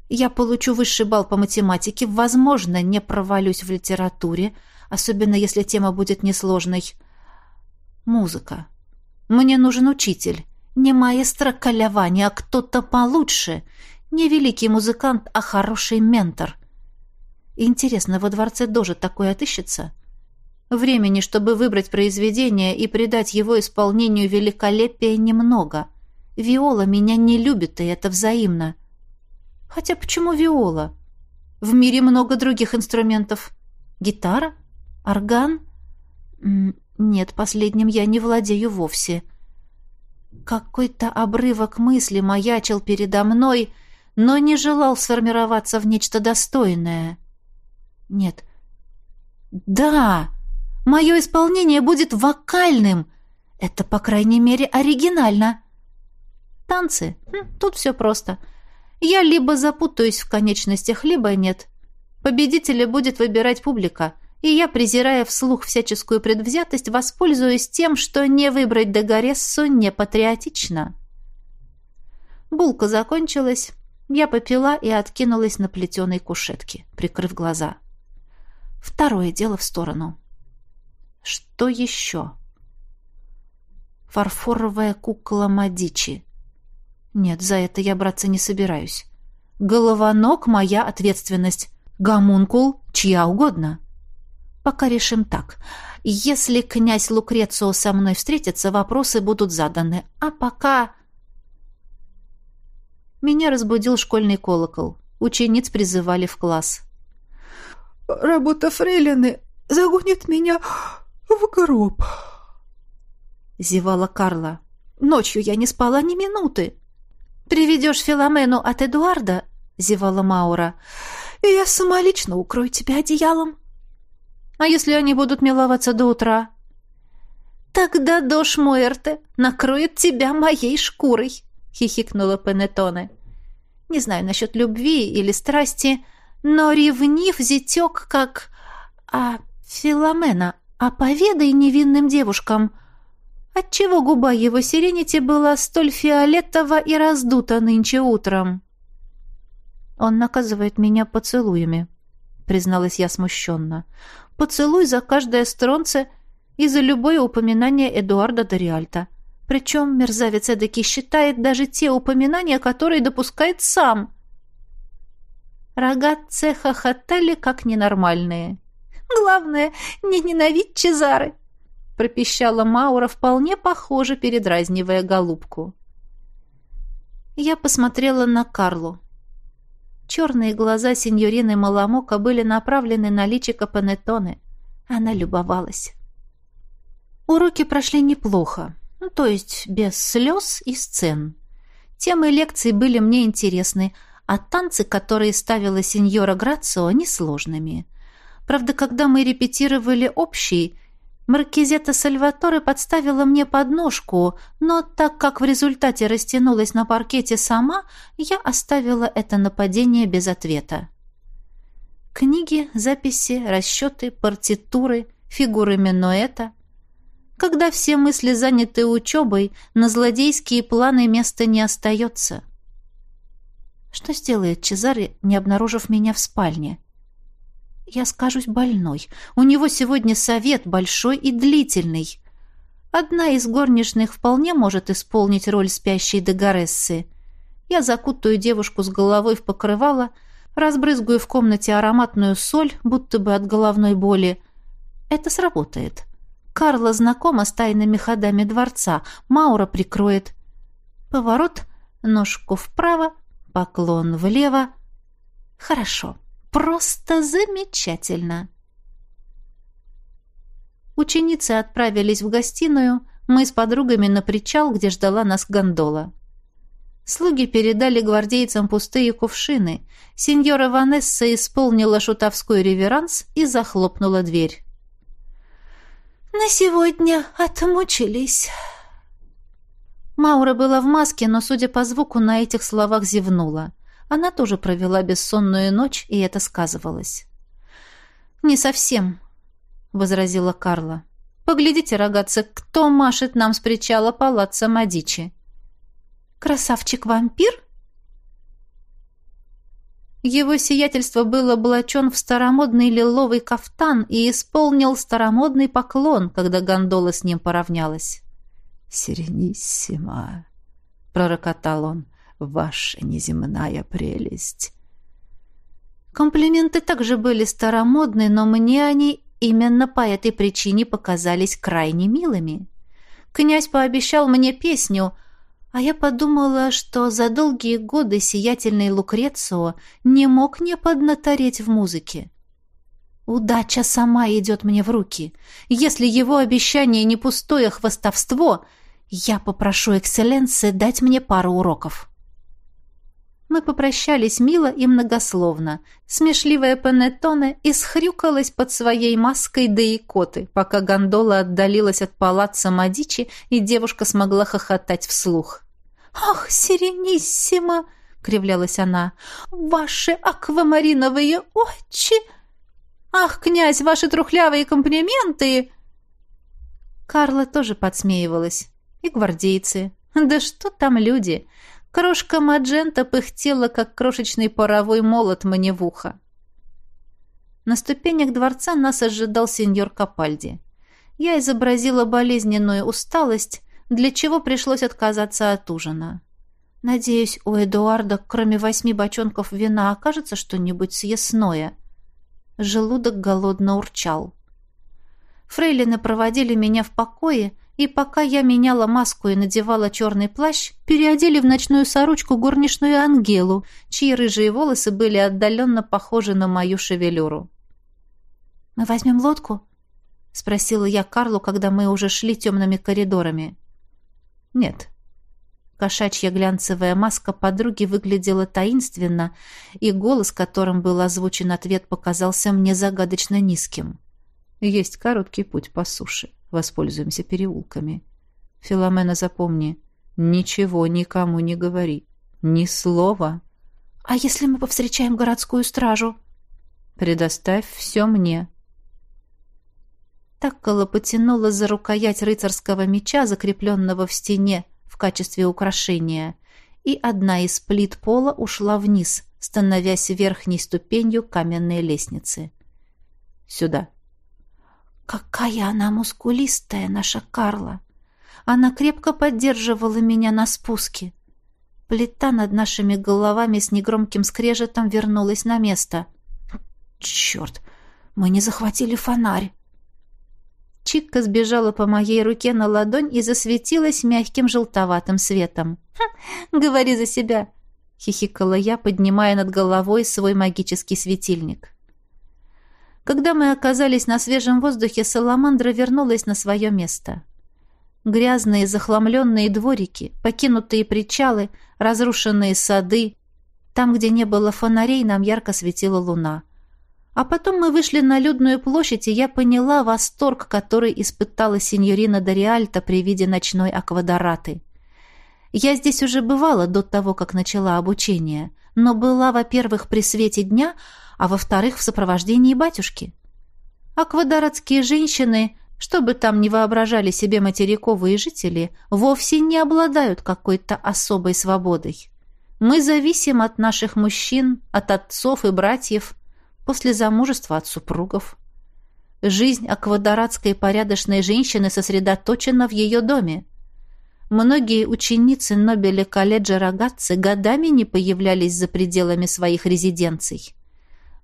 Я получу высший балл по математике, возможно, не провалюсь в литературе, особенно если тема будет несложной. Музыка. Мне нужен учитель. Не маэстро Калявани, а кто-то получше — не великий музыкант, а хороший ментор. Интересно, во дворце Дожи такое отыщется? Времени, чтобы выбрать произведение и придать его исполнению великолепия, немного. Виола меня не любит, и это взаимно. Хотя почему виола? В мире много других инструментов. Гитара? Орган? Нет, последним я не владею вовсе. Какой-то обрывок мысли маячил передо мной — но не желал сформироваться в нечто достойное. Нет. Да! Мое исполнение будет вокальным. Это, по крайней мере, оригинально. Танцы. Хм, тут все просто. Я либо запутаюсь в конечностях, либо нет. Победителя будет выбирать публика. И я, презирая вслух всяческую предвзятость, воспользуюсь тем, что не выбрать Дагорессу не патриотично. Булка закончилась. Я попила и откинулась на плетеной кушетке, прикрыв глаза. Второе дело в сторону. Что еще? Фарфоровая кукла Мадичи. Нет, за это я браться не собираюсь. Головонок — моя ответственность. Гомункул — чья угодно. Пока решим так. Если князь Лукрецио со мной встретится, вопросы будут заданы. А пока... Меня разбудил школьный колокол. Учениц призывали в класс. «Работа фрейлины загонит меня в гроб», — зевала Карла. «Ночью я не спала ни минуты». «Приведешь Филомену от Эдуарда?» — зевала Маура. «И я самолично укрою тебя одеялом». «А если они будут миловаться до утра?» «Тогда Дош Муэрте накроет тебя моей шкурой», — хихикнула Пенетоне. «Не знаю насчет любви или страсти, но ревнив зятек, как... А, Филомена, а поведай невинным девушкам, отчего губа его сиренити была столь фиолетова и раздута нынче утром?» «Он наказывает меня поцелуями», — призналась я смущенно. «Поцелуй за каждое стронце и за любое упоминание Эдуарда Дориальта. Причем мерзавец эдаки считает даже те упоминания, которые допускает сам». Рогатцы хохотали, как ненормальные. «Главное, не ненавидь Чезары!» — пропищала Маура, вполне похоже, передразнивая голубку. Я посмотрела на Карлу. Черные глаза сеньорины Маламока были направлены на личико Панеттоне. Она любовалась. Уроки прошли неплохо, ну, то есть без слез и сцен. Темы лекций были мне интересны, а танцы, которые ставила сеньора Грацио, несложными. Правда, когда мы репетировали общий, Маркизета Сальваторе подставила мне подножку, но так как в результате растянулась на паркете сама, я оставила это нападение без ответа. Книги, записи, расчеты, партитуры, фигуры минуэта. Когда все мысли заняты учебой, на злодейские планы места не остается. Что сделает Чезаре, не обнаружив меня в спальне? Я скажусь больной. У него сегодня совет большой и длительный. Одна из горничных вполне может исполнить роль спящей Дегарессы. Я закутаю девушку с головой в покрывало, разбрызгаю в комнате ароматную соль, будто бы от головной боли. Это сработает. Карла знакома с тайными ходами дворца. Маура прикроет. Поворот, ножку вправо, поклон влево. Хорошо. Просто замечательно. Ученицы отправились в гостиную, мы с подругами на причал, где ждала нас гондола. Слуги передали гвардейцам пустые кувшины. Сеньора Ванесса исполнила шутовской реверанс и захлопнула дверь. «На сегодня отмучились». Маура была в маске, но, судя по звуку, на этих словах зевнула. Она тоже провела бессонную ночь, и это сказывалось. «Не совсем», — возразила Карла. «Поглядите, рогатцы, кто машет нам с причала палаца Мадичи?» «Красавчик-вампир?» Его сиятельство был облачен в старомодный лиловый кафтан и исполнил старомодный поклон, когда гондола с ним поравнялась. «Серениссимо!» — пророкотал он ваша неземная прелесть. Комплименты также были старомодны, но мне они именно по этой причине показались крайне милыми. Князь пообещал мне песню, а я подумала, что за долгие годы сиятельный Лукрецио не мог не поднатореть в музыке. Удача сама идет мне в руки. Если его обещание не пустое хвостовство, я попрошу экселленции дать мне пару уроков. Мы попрощались мило и многословно. Смешливая Панеттоне исхрюкалась под своей маской да икоты, пока гондола отдалилась от палаца Мадичи, и девушка смогла хохотать вслух. «Ах, сирениссимо!» — кривлялась она. «Ваши аквамариновые очи! Ах, князь, ваши трухлявые комплименты!» Карла тоже подсмеивалась. И гвардейцы. Да что там люди? Крошка Маджента пыхтела, как крошечный паровой молот мне в ухо. На ступенях дворца нас ожидал сеньор Капальди. Я изобразила болезненную усталость, для чего пришлось отказаться от ужина. Надеюсь, у Эдуарда, кроме восьми бочонков вина, окажется что-нибудь съестное. Желудок голодно урчал. Фрейлины проводили меня в покое, и пока я меняла маску и надевала черный плащ, переодели в ночную сорочку горничную Ангелу, чьи рыжие волосы были отдаленно похожи на мою шевелюру. «Мы возьмем лодку?» — спросила я Карлу, когда мы уже шли темными коридорами. «Нет». Кошачья глянцевая маска подруги выглядела таинственно, и голос, которым был озвучен ответ, показался мне загадочно низким. «Есть короткий путь по суше». Воспользуемся переулками. Филомена, запомни, ничего никому не говори. Ни слова. А если мы повстречаем городскую стражу? Предоставь все мне. Таккола потянула за рукоять рыцарского меча, закрепленного в стене в качестве украшения, и одна из плит пола ушла вниз, становясь верхней ступенью каменной лестницы. «Сюда!» Какая она мускулистая, наша Карла! Она крепко поддерживала меня на спуске. Плита над нашими головами с негромким скрежетом вернулась на место. Черт, мы не захватили фонарь. Чикка сбежала по моей руке на ладонь и засветилась мягким желтоватым светом. «Хм, «Говори за себя!» — хихикала я, поднимая над головой свой магический светильник. Когда мы оказались на свежем воздухе, Саламандра вернулась на свое место. Грязные захламленные дворики, покинутые причалы, разрушенные сады. Там, где не было фонарей, нам ярко светила луна. А потом мы вышли на людную площадь, и я поняла восторг, который испытала сеньорина Дориальта при виде ночной аквадораты. Я здесь уже бывала до того, как начала обучение, но была, во-первых, при свете дня, а во-вторых, в сопровождении батюшки. Аквадородские женщины, что бы там ни воображали себе материковые жители, вовсе не обладают какой-то особой свободой. Мы зависим от наших мужчин, от отцов и братьев, после замужества от супругов. Жизнь аквадорадской порядочной женщины сосредоточена в ее доме. Многие ученицы Нобеля колледжа Рогатцы годами не появлялись за пределами своих резиденций.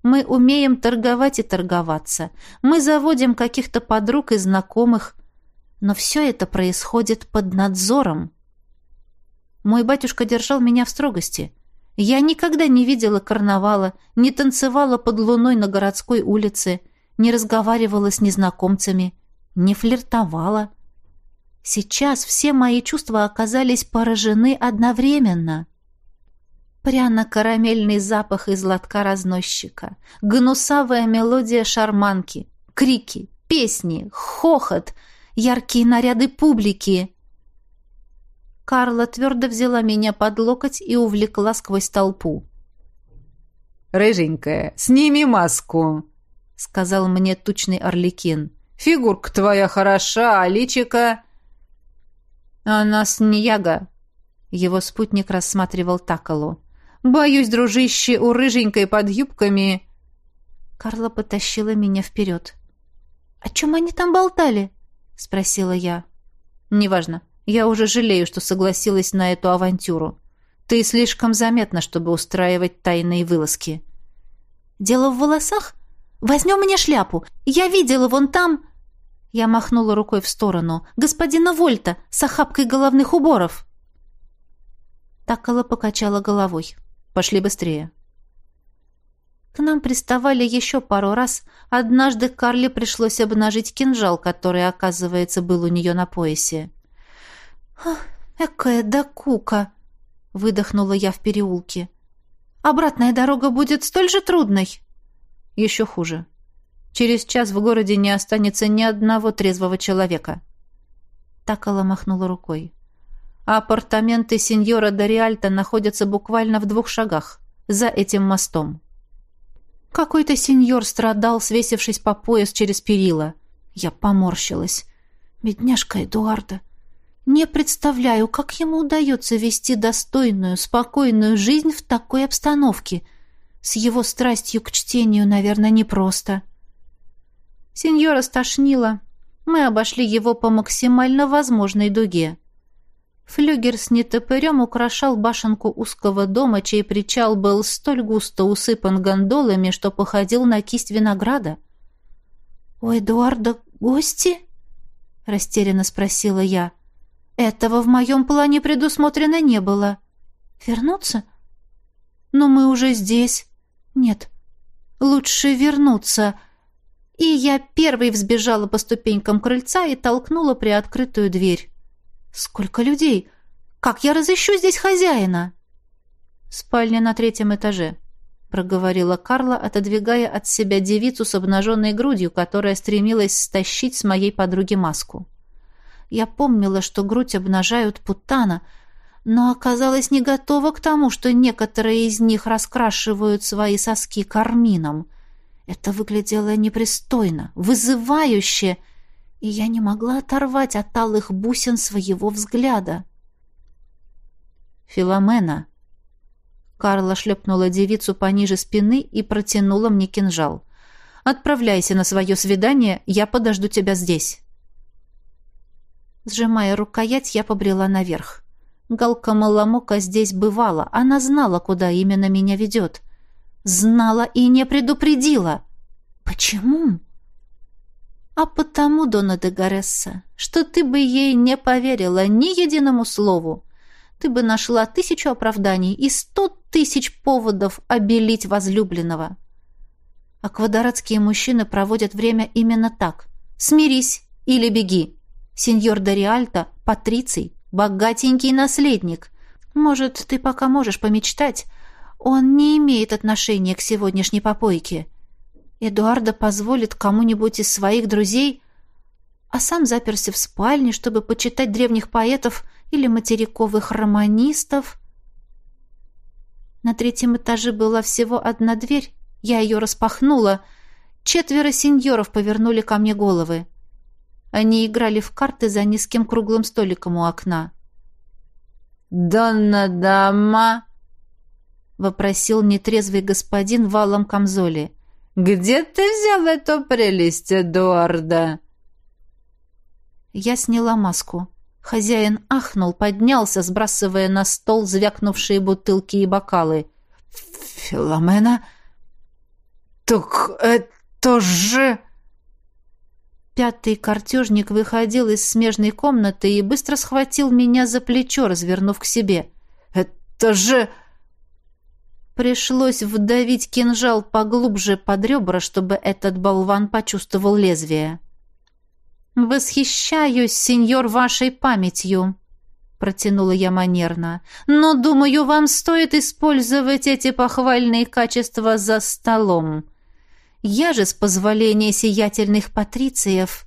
Мы умеем торговать и торговаться. Мы заводим каких-то подруг и знакомых. Но все это происходит под надзором. Мой батюшка держал меня в строгости. Я никогда не видела карнавала, не танцевала под луной на городской улице, не разговаривала с незнакомцами, не флиртовала. Сейчас все мои чувства оказались поражены одновременно. Пряно-карамельный запах из лотка разносчика, гнусавая мелодия шарманки, крики, песни, хохот, яркие наряды публики. Карла твердо взяла меня под локоть и увлекла сквозь толпу. «Рыженькая, сними маску!» — сказал мне тучный орликин. «Фигурка твоя хороша, а личика...» «Она снеяга!» Его спутник рассматривал Такалу. Боюсь, дружище, у рыженькой под юбками...» Карла потащила меня вперед. «О чем они там болтали?» — спросила я. «Неважно. Я уже жалею, что согласилась на эту авантюру. Ты слишком заметна, чтобы устраивать тайные вылазки». «Дело в волосах? Возьмем мне шляпу. Я видела вон там...» Я махнула рукой в сторону. «Господина Вольта с охапкой головных уборов!» Такала покачала головой. Пошли быстрее. К нам приставали еще пару раз. Однажды Карле пришлось обнажить кинжал, который, оказывается, был у нее на поясе. «Экая да кука!» — выдохнула я в переулке. Обратная дорога будет столь же трудной. Еще хуже. Через час в городе не останется ни одного трезвого человека. Такала махнула рукой. А апартаменты сеньора Дориальта находятся буквально в двух шагах, за этим мостом. Какой-то сеньор страдал, свесившись по пояс через перила. Я поморщилась. Бедняжка Эдуарда. Не представляю, как ему удается вести достойную, спокойную жизнь в такой обстановке. С его страстью к чтению, наверное, непросто. Сеньора стошнило. Мы обошли его по максимально возможной дуге. Флюгер с нетопырем украшал башенку узкого дома, чей причал был столь густо усыпан гондолами, что походил на кисть винограда. «У Эдуарда гости?» — растерянно спросила я. «Этого в моем плане предусмотрено не было. Вернуться? Но мы уже здесь. Нет, лучше вернуться». И я первой взбежала по ступенькам крыльца и толкнула приоткрытую дверь. «Сколько людей! Как я разыщу здесь хозяина?» «Спальня на третьем этаже», — проговорила Карла, отодвигая от себя девицу с обнаженной грудью, которая стремилась стащить с моей подруги маску. Я помнила, что грудь обнажают путана, но оказалась не готова к тому, что некоторые из них раскрашивают свои соски кармином. Это выглядело непристойно, вызывающе, и я не могла оторвать от алых бусин своего взгляда. «Филомена!» Карла шлепнула девицу пониже спины и протянула мне кинжал. «Отправляйся на свое свидание, я подожду тебя здесь». Сжимая рукоять, я побрела наверх. Галка Маламока здесь бывала, она знала, куда именно меня ведет. Знала и не предупредила. Почему? А потому, Дона де Гаресса, что ты бы ей не поверила ни единому слову ты бы нашла тысячу оправданий и сто тысяч поводов обелить возлюбленного. А квадратские мужчины проводят время именно так. Смирись или беги. Сеньор Дориальто — патриций, богатенький наследник. Может, ты пока можешь помечтать. Он не имеет отношения к сегодняшней попойке. Эдуардо позволит кому-нибудь из своих друзей, а сам заперся в спальне, чтобы почитать древних поэтов — или материковых романистов. На третьем этаже была всего одна дверь. Я ее распахнула. Четверо сеньоров повернули ко мне головы. Они играли в карты за низким круглым столиком у окна. «Донна дама!» — вопросил нетрезвый господин валом камзоли. «Где ты взял эту прелесть, Эдуарда?» Я сняла маску. Хозяин ахнул, поднялся, сбрасывая на стол звякнувшие бутылки и бокалы. «Филомена? Так это же...» Пятый картежник выходил из смежной комнаты и быстро схватил меня за плечо, развернув к себе. «Это же...» Пришлось вдавить кинжал поглубже под ребра, чтобы этот болван почувствовал лезвие. «Восхищаюсь, сеньор, вашей памятью», — протянула я манерно. «Но, думаю, вам стоит использовать эти похвальные качества за столом. Я же, с позволения сиятельных патрициев...»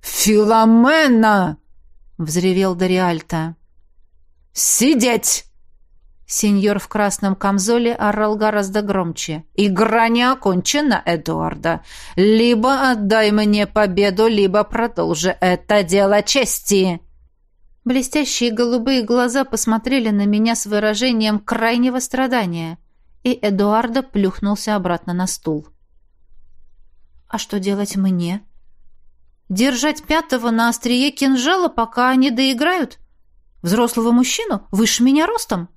«Филомена!» — взревел Дориальто. «Сидеть!» Сеньор в красном камзоле орал гораздо громче. «Игра не окончена, Эдуарда. Либо отдай мне победу, либо продолжи. Это дело чести!» Блестящие голубые глаза посмотрели на меня с выражением крайнего страдания, и Эдуарда плюхнулся обратно на стул. «А что делать мне?» «Держать пятого на острие кинжала, пока они доиграют? Взрослого мужчину? Выше меня ростом?»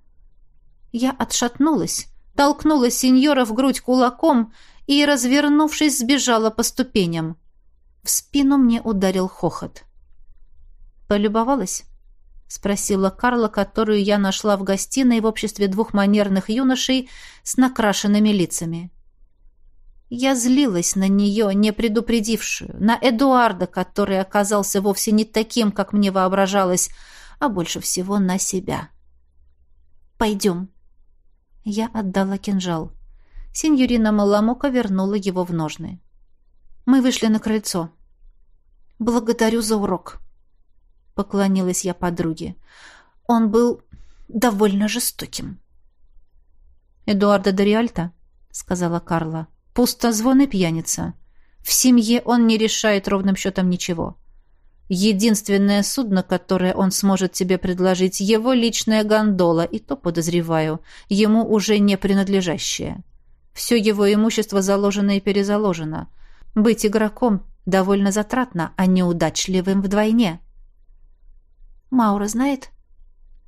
Я отшатнулась, толкнула сеньора в грудь кулаком и, развернувшись, сбежала по ступеням. В спину мне ударил хохот. «Полюбовалась?» — спросила Карла, которую я нашла в гостиной в обществе двух манерных юношей с накрашенными лицами. Я злилась на нее, не предупредившую, на Эдуарда, который оказался вовсе не таким, как мне воображалось, а больше всего на себя. «Пойдем», Я отдала кинжал. Синьорина Маламока вернула его в ножны. Мы вышли на крыльцо. «Благодарю за урок», — поклонилась я подруге. «Он был довольно жестоким». «Эдуарда Дориальта», — сказала Карла, — «пустозвон и пьяница. В семье он не решает ровным счетом ничего. Единственное судно, которое он сможет тебе предложить, его личная гондола, и то, подозреваю, ему уже не принадлежащее. Все его имущество заложено и перезаложено. Быть игроком довольно затратно, а неудачливым вдвойне. Маура знает?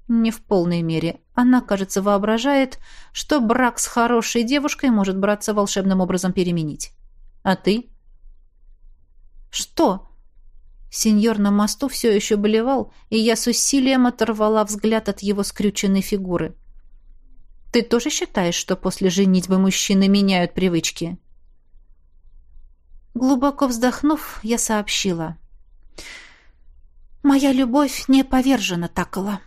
Не в полной мере. Она, кажется, воображает, что брак с хорошей девушкой может браться волшебным образом переменить. А ты? Что? Сеньор на мосту все еще болевал, и я с усилием оторвала взгляд от его скрюченной фигуры. «Ты тоже считаешь, что после женитьбы мужчины меняют привычки?» Глубоко вздохнув, я сообщила. «Моя любовь не повержена, Такола.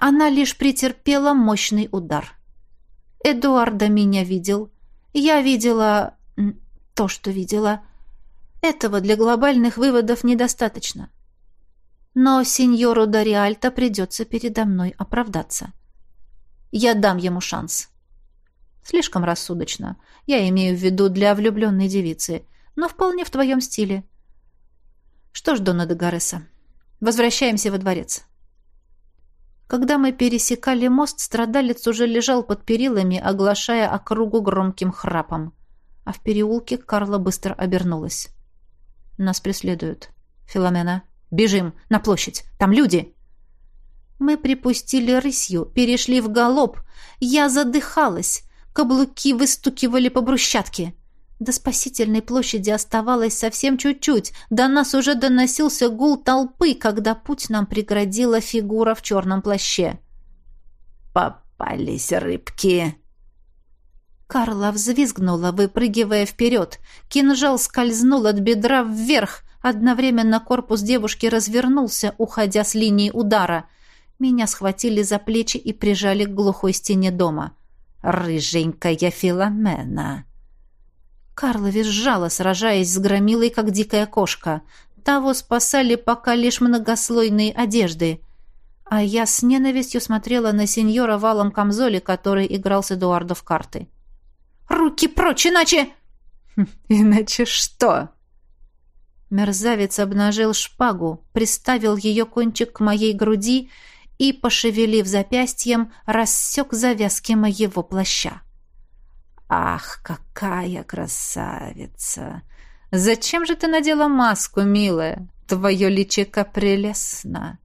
Она лишь претерпела мощный удар. Эдуарда меня видел. Я видела то, что видела. Этого для глобальных выводов недостаточно. Но сеньору Дориальто придется передо мной оправдаться. Я дам ему шанс. Слишком рассудочно. Я имею в виду для влюбленной девицы, но вполне в твоем стиле. Что ж, Дона де Гареса, возвращаемся во дворец. Когда мы пересекали мост, страдалец уже лежал под перилами, оглашая округу громким храпом. А в переулке Карла быстро обернулась. Нас преследуют. Филомена, бежим на площадь. Там люди. Мы припустили рысью, перешли в галоп. Я задыхалась. Каблуки выстукивали по брусчатке. До спасительной площади оставалось совсем чуть-чуть. До нас уже доносился гул толпы, когда путь нам преградила фигура в черном плаще. «Попались рыбки!» Карла взвизгнула, выпрыгивая вперед. Кинжал скользнул от бедра вверх. Одновременно корпус девушки развернулся, уходя с линии удара. Меня схватили за плечи и прижали к глухой стене дома. «Рыженькая Филомена!» Карла визжала, сражаясь с громилой, как дикая кошка. Того спасали пока лишь многослойные одежды. А я с ненавистью смотрела на сеньора валом камзоле, который играл с Эдуардо в карты. Руки прочь, иначе...» «Иначе что?» Мерзавец обнажил шпагу, приставил ее кончик к моей груди и, пошевелив запястьем, рассек завязки моего плаща. «Ах, какая красавица! Зачем же ты надела маску, милая? Твое личико прелестно!»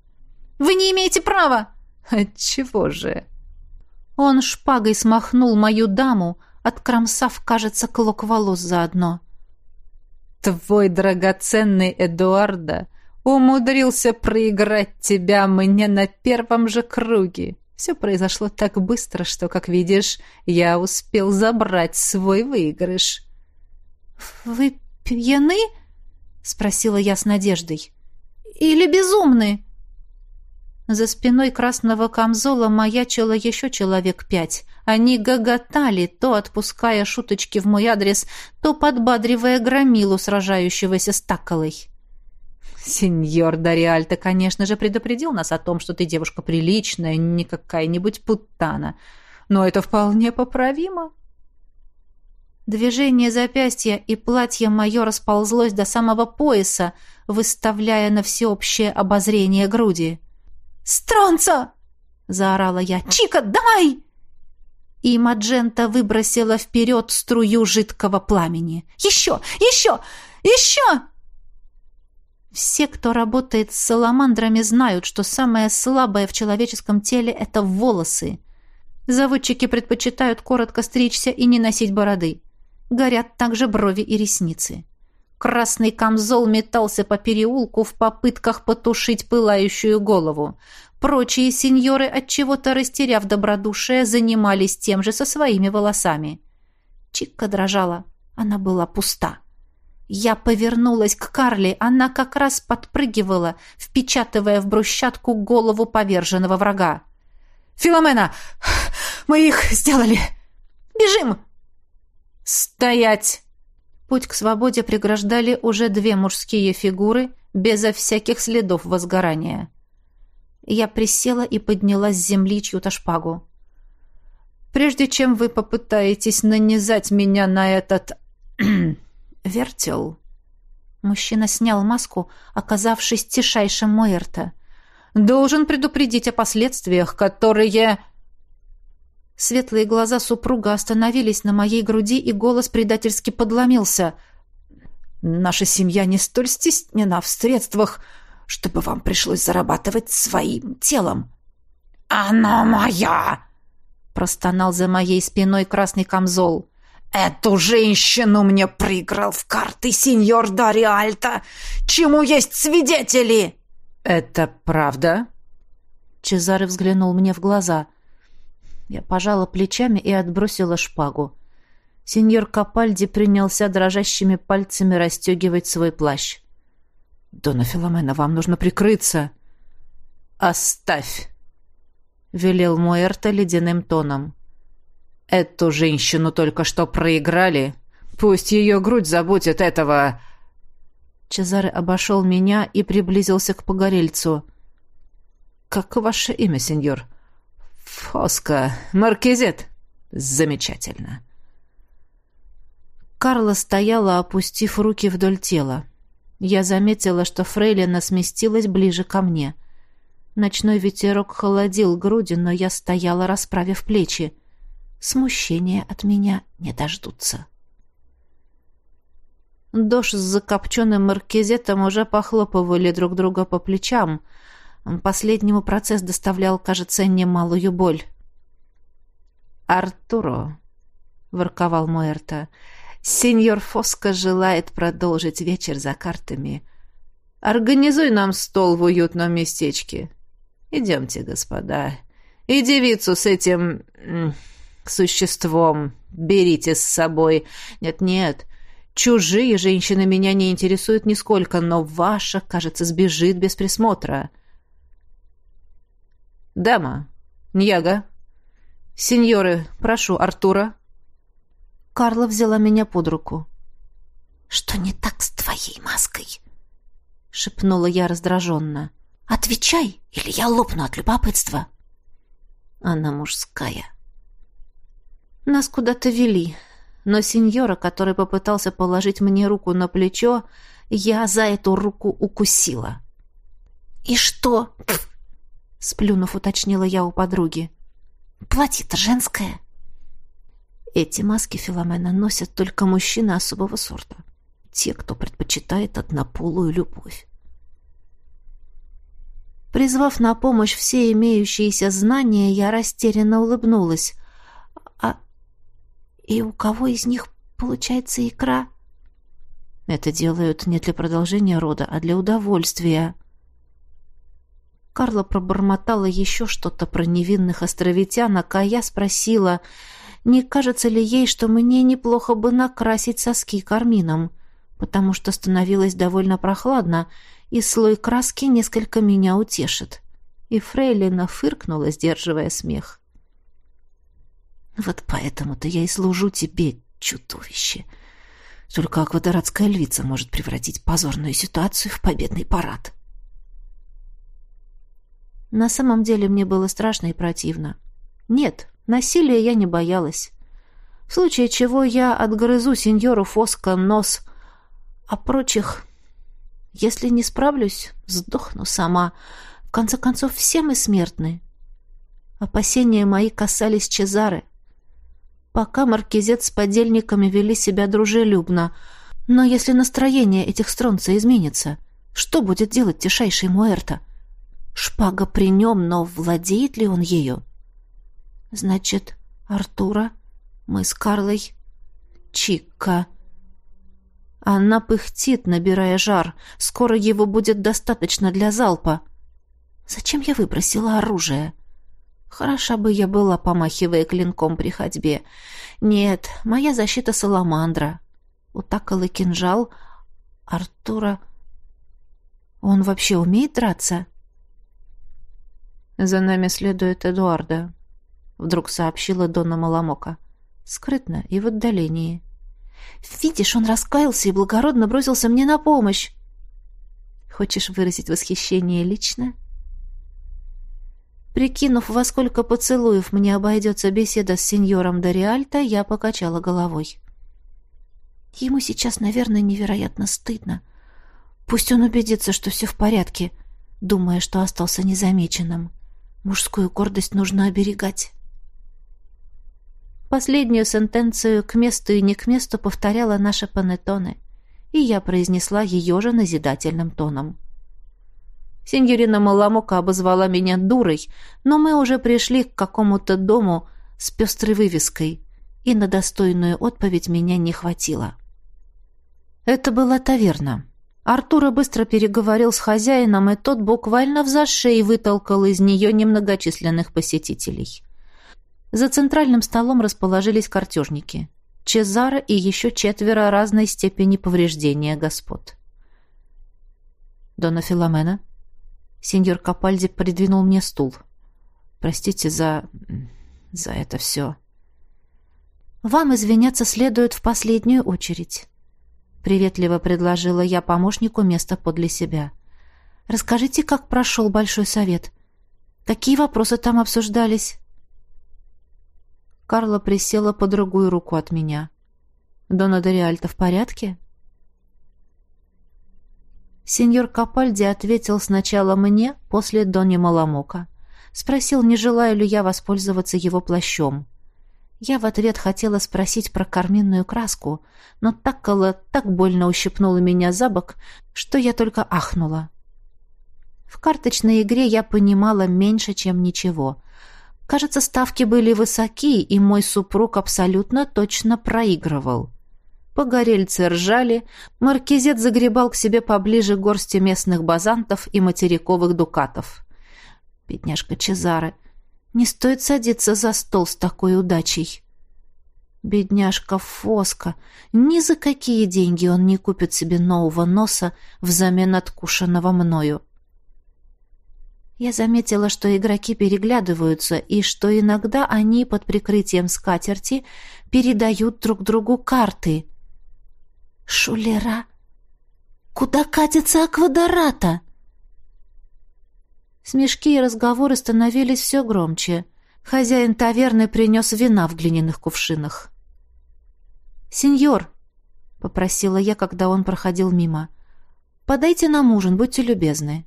«Вы не имеете права!» «Отчего же?» Он шпагой смахнул мою даму, откромсав, кажется, клок волос заодно. «Твой драгоценный Эдуарда умудрился проиграть тебя мне на первом же круге. Все произошло так быстро, что, как видишь, я успел забрать свой выигрыш». «Вы пьяны?» — спросила я с надеждой. «Или безумны?» За спиной красного камзола маячило еще человек пять. Они гоготали, то отпуская шуточки в мой адрес, то подбадривая громилу, сражающегося с таколой. «Сеньор Дориальто, конечно же, предупредил нас о том, что ты девушка приличная, не какая-нибудь путана. Но это вполне поправимо». Движение запястья и платье мое расползлось до самого пояса, выставляя на всеобщее обозрение груди. «Стронца!» — заорала я. «Чика, давай!» И Маджента выбросила вперед струю жидкого пламени. «Еще! Еще! Еще!» Все, кто работает с саламандрами, знают, что самое слабое в человеческом теле — это волосы. Заводчики предпочитают коротко стричься и не носить бороды. Горят также брови и ресницы. Красный камзол метался по переулку в попытках потушить пылающую голову. Прочие сеньоры, отчего-то растеряв добродушие, занимались тем же со своими волосами. Чикка дрожала. Она была пуста. Я повернулась к Карли, она как раз подпрыгивала, впечатывая в брусчатку голову поверженного врага. «Филомена! Мы их сделали! Бежим!» «Стоять!» Путь к свободе преграждали уже две мужские фигуры, безо всяких следов возгорания. Я присела и подняла с земли чью-то шпагу. «Прежде чем вы попытаетесь нанизать меня на этот... вертел...» Мужчина снял маску, оказавшись тишайшим Муэрта. «Должен предупредить о последствиях, которые...» Светлые глаза супруга остановились на моей груди, и голос предательски подломился. «Наша семья не столь стеснена в средствах, чтобы вам пришлось зарабатывать своим телом». «Она моя!» — простонал за моей спиной красный камзол. «Эту женщину мне проиграл в карты сеньор Дариальто! Чему есть свидетели?» «Это правда?» Чезаре взглянул мне в глаза. Я пожала плечами и отбросила шпагу. Сеньор Капальди принялся дрожащими пальцами расстегивать свой плащ. «Дона Филомена, вам нужно прикрыться!» «Оставь!» — велел Муэрто ледяным тоном. «Эту женщину только что проиграли. Пусть ее грудь заботит этого...» Чезаре обошел меня и приблизился к погорельцу. «Как ваше имя, сеньор?» «Фоско. Маркизет. Замечательно». Карла стояла, опустив руки вдоль тела. Я заметила, что Фрейлина сместилась ближе ко мне. Ночной ветерок холодил груди, но я стояла, расправив плечи. Смущения от меня не дождутся. Дош с закопченным маркизетом уже похлопывали друг друга по плечам — Последнему процесс доставлял, кажется, немалую боль. «Артуро», — ворковал Муэрта, — «сеньор Фоско желает продолжить вечер за картами. Организуй нам стол в уютном местечке. Идемте, господа. И девицу с этим... существом берите с собой. Нет-нет, чужие женщины меня не интересуют нисколько, но ваша, кажется, сбежит без присмотра». «Дама! Ньяга! Сеньоры, прошу, Артура!» Карла взяла меня под руку. «Что не так с твоей маской?» — шепнула я раздраженно. «Отвечай, или я лопну от любопытства!» Она мужская. Нас куда-то вели, но сеньора, который попытался положить мне руку на плечо, я за эту руку укусила. «И что?» сплюнув, уточнила я у подруги. Платье-то женское. Эти маски Филомена носят только мужчины особого сорта. Те, кто предпочитает однополую любовь. Призвав на помощь все имеющиеся знания, я растерянно улыбнулась. «А и у кого из них получается икра?» «Это делают не для продолжения рода, а для удовольствия», Карла пробормотала еще что-то про невинных островитянок, а я спросила, не кажется ли ей, что мне неплохо бы накрасить соски кармином, потому что становилось довольно прохладно, и слой краски несколько меня утешит. И Фрейлина фыркнула, сдерживая смех. «Вот поэтому-то я и служу тебе, чудовище!» Только аквадоратская львица может превратить позорную ситуацию в победный парад. На самом деле мне было страшно и противно. Нет, насилия я не боялась. В случае чего я отгрызу сеньору Фоско нос, а прочих... Если не справлюсь, сдохну сама. В конце концов, все мы смертны. Опасения мои касались Чезары. Пока маркизет с подельниками вели себя дружелюбно, но если настроение этих стронца изменится, что будет делать тишайший Муэрта? — Шпага при нем, но владеет ли он ею? Значит, Артура, мы с Карлой, Чикка. Она пыхтит, набирая жар. Скоро его будет достаточно для залпа. Зачем я выбросила оружие? Хороша бы я была, помахивая клинком при ходьбе. Нет, моя защита саламандра. И кинжал. Артура... Он вообще умеет драться? За нами следует Эдуарда. — вдруг сообщила Донна Маламока. Скрытно и в отдалении. «Видишь, он раскаялся и благородно бросился мне на помощь!» «Хочешь выразить восхищение лично?» Прикинув, во сколько поцелуев мне обойдется беседа с сеньором Дориальто, я покачала головой. Ему сейчас, наверное, невероятно стыдно. Пусть он убедится, что все в порядке, думая, что остался незамеченным. Мужскую гордость нужно оберегать. Последнюю сентенцию к месту и не к месту повторяла наша панеттоне, и я произнесла ее же назидательным тоном. Сеньорина Маламока обозвала меня дурой, но мы уже пришли к какому-то дому с пестрой вывеской, и на достойную отповедь меня не хватило. Это была таверна. Артура быстро переговорил с хозяином, и тот буквально в зашей вытолкал из нее немногочисленных посетителей. За центральным столом расположились картежники. Чезаро и еще четверо разной степени повреждения господ. «Дона Филомена?» Сеньор Капальди придвинул мне стул. «Простите за... за это все». «Вам извиняться следует в последнюю очередь». Приветливо предложила я помощнику место подле себя. «Расскажите, как прошел Большой Совет? Какие вопросы там обсуждались?» Карла присела по другую руку от меня. «Дона Дориальто в порядке?» Сеньор Капальди ответил сначала мне, после Дони Маламока. Спросил, не желаю ли я воспользоваться его плащом. Я в ответ хотела спросить про карминную краску, но Таккола так больно ущипнула меня за бок, что я только ахнула. В карточной игре я понимала меньше, чем ничего. Кажется, ставки были высоки, и мой супруг абсолютно точно проигрывал. Погорельцы ржали, маркизет загребал к себе поближе горсти местных базантов и материковых дукатов. Бедняжка Чезаре, не стоит садиться за стол с такой удачей. Бедняжка Фоска, ни за какие деньги он не купит себе нового носа взамен откушенного мною. Я заметила, что игроки переглядываются, и что иногда они под прикрытием скатерти передают друг другу карты. «Шулера! Куда катится аквадората?» Смешки и разговоры становились все громче. Хозяин таверны принес вина в глиняных кувшинах. «Сеньор», — попросила я, когда он проходил мимо, — «подайте нам ужин, будьте любезны».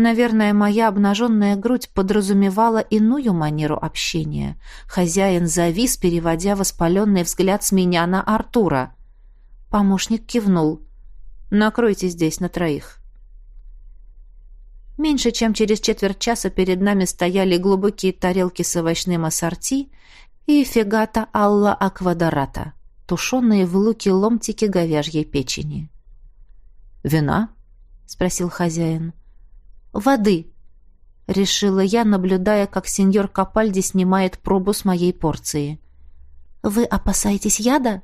Наверное, моя обнаженная грудь подразумевала иную манеру общения. Хозяин завис, переводя воспаленный взгляд с меня на Артура. Помощник кивнул. «Накройте здесь на троих». Меньше чем через четверть часа перед нами стояли глубокие тарелки с овощным ассорти и фегата алла аквадората, тушеные в луке ломтики говяжьей печени. «Вина?» — спросил хозяин. «Воды», — решила я, наблюдая, как сеньор Капальди снимает пробу с моей порции. «Вы опасаетесь яда?»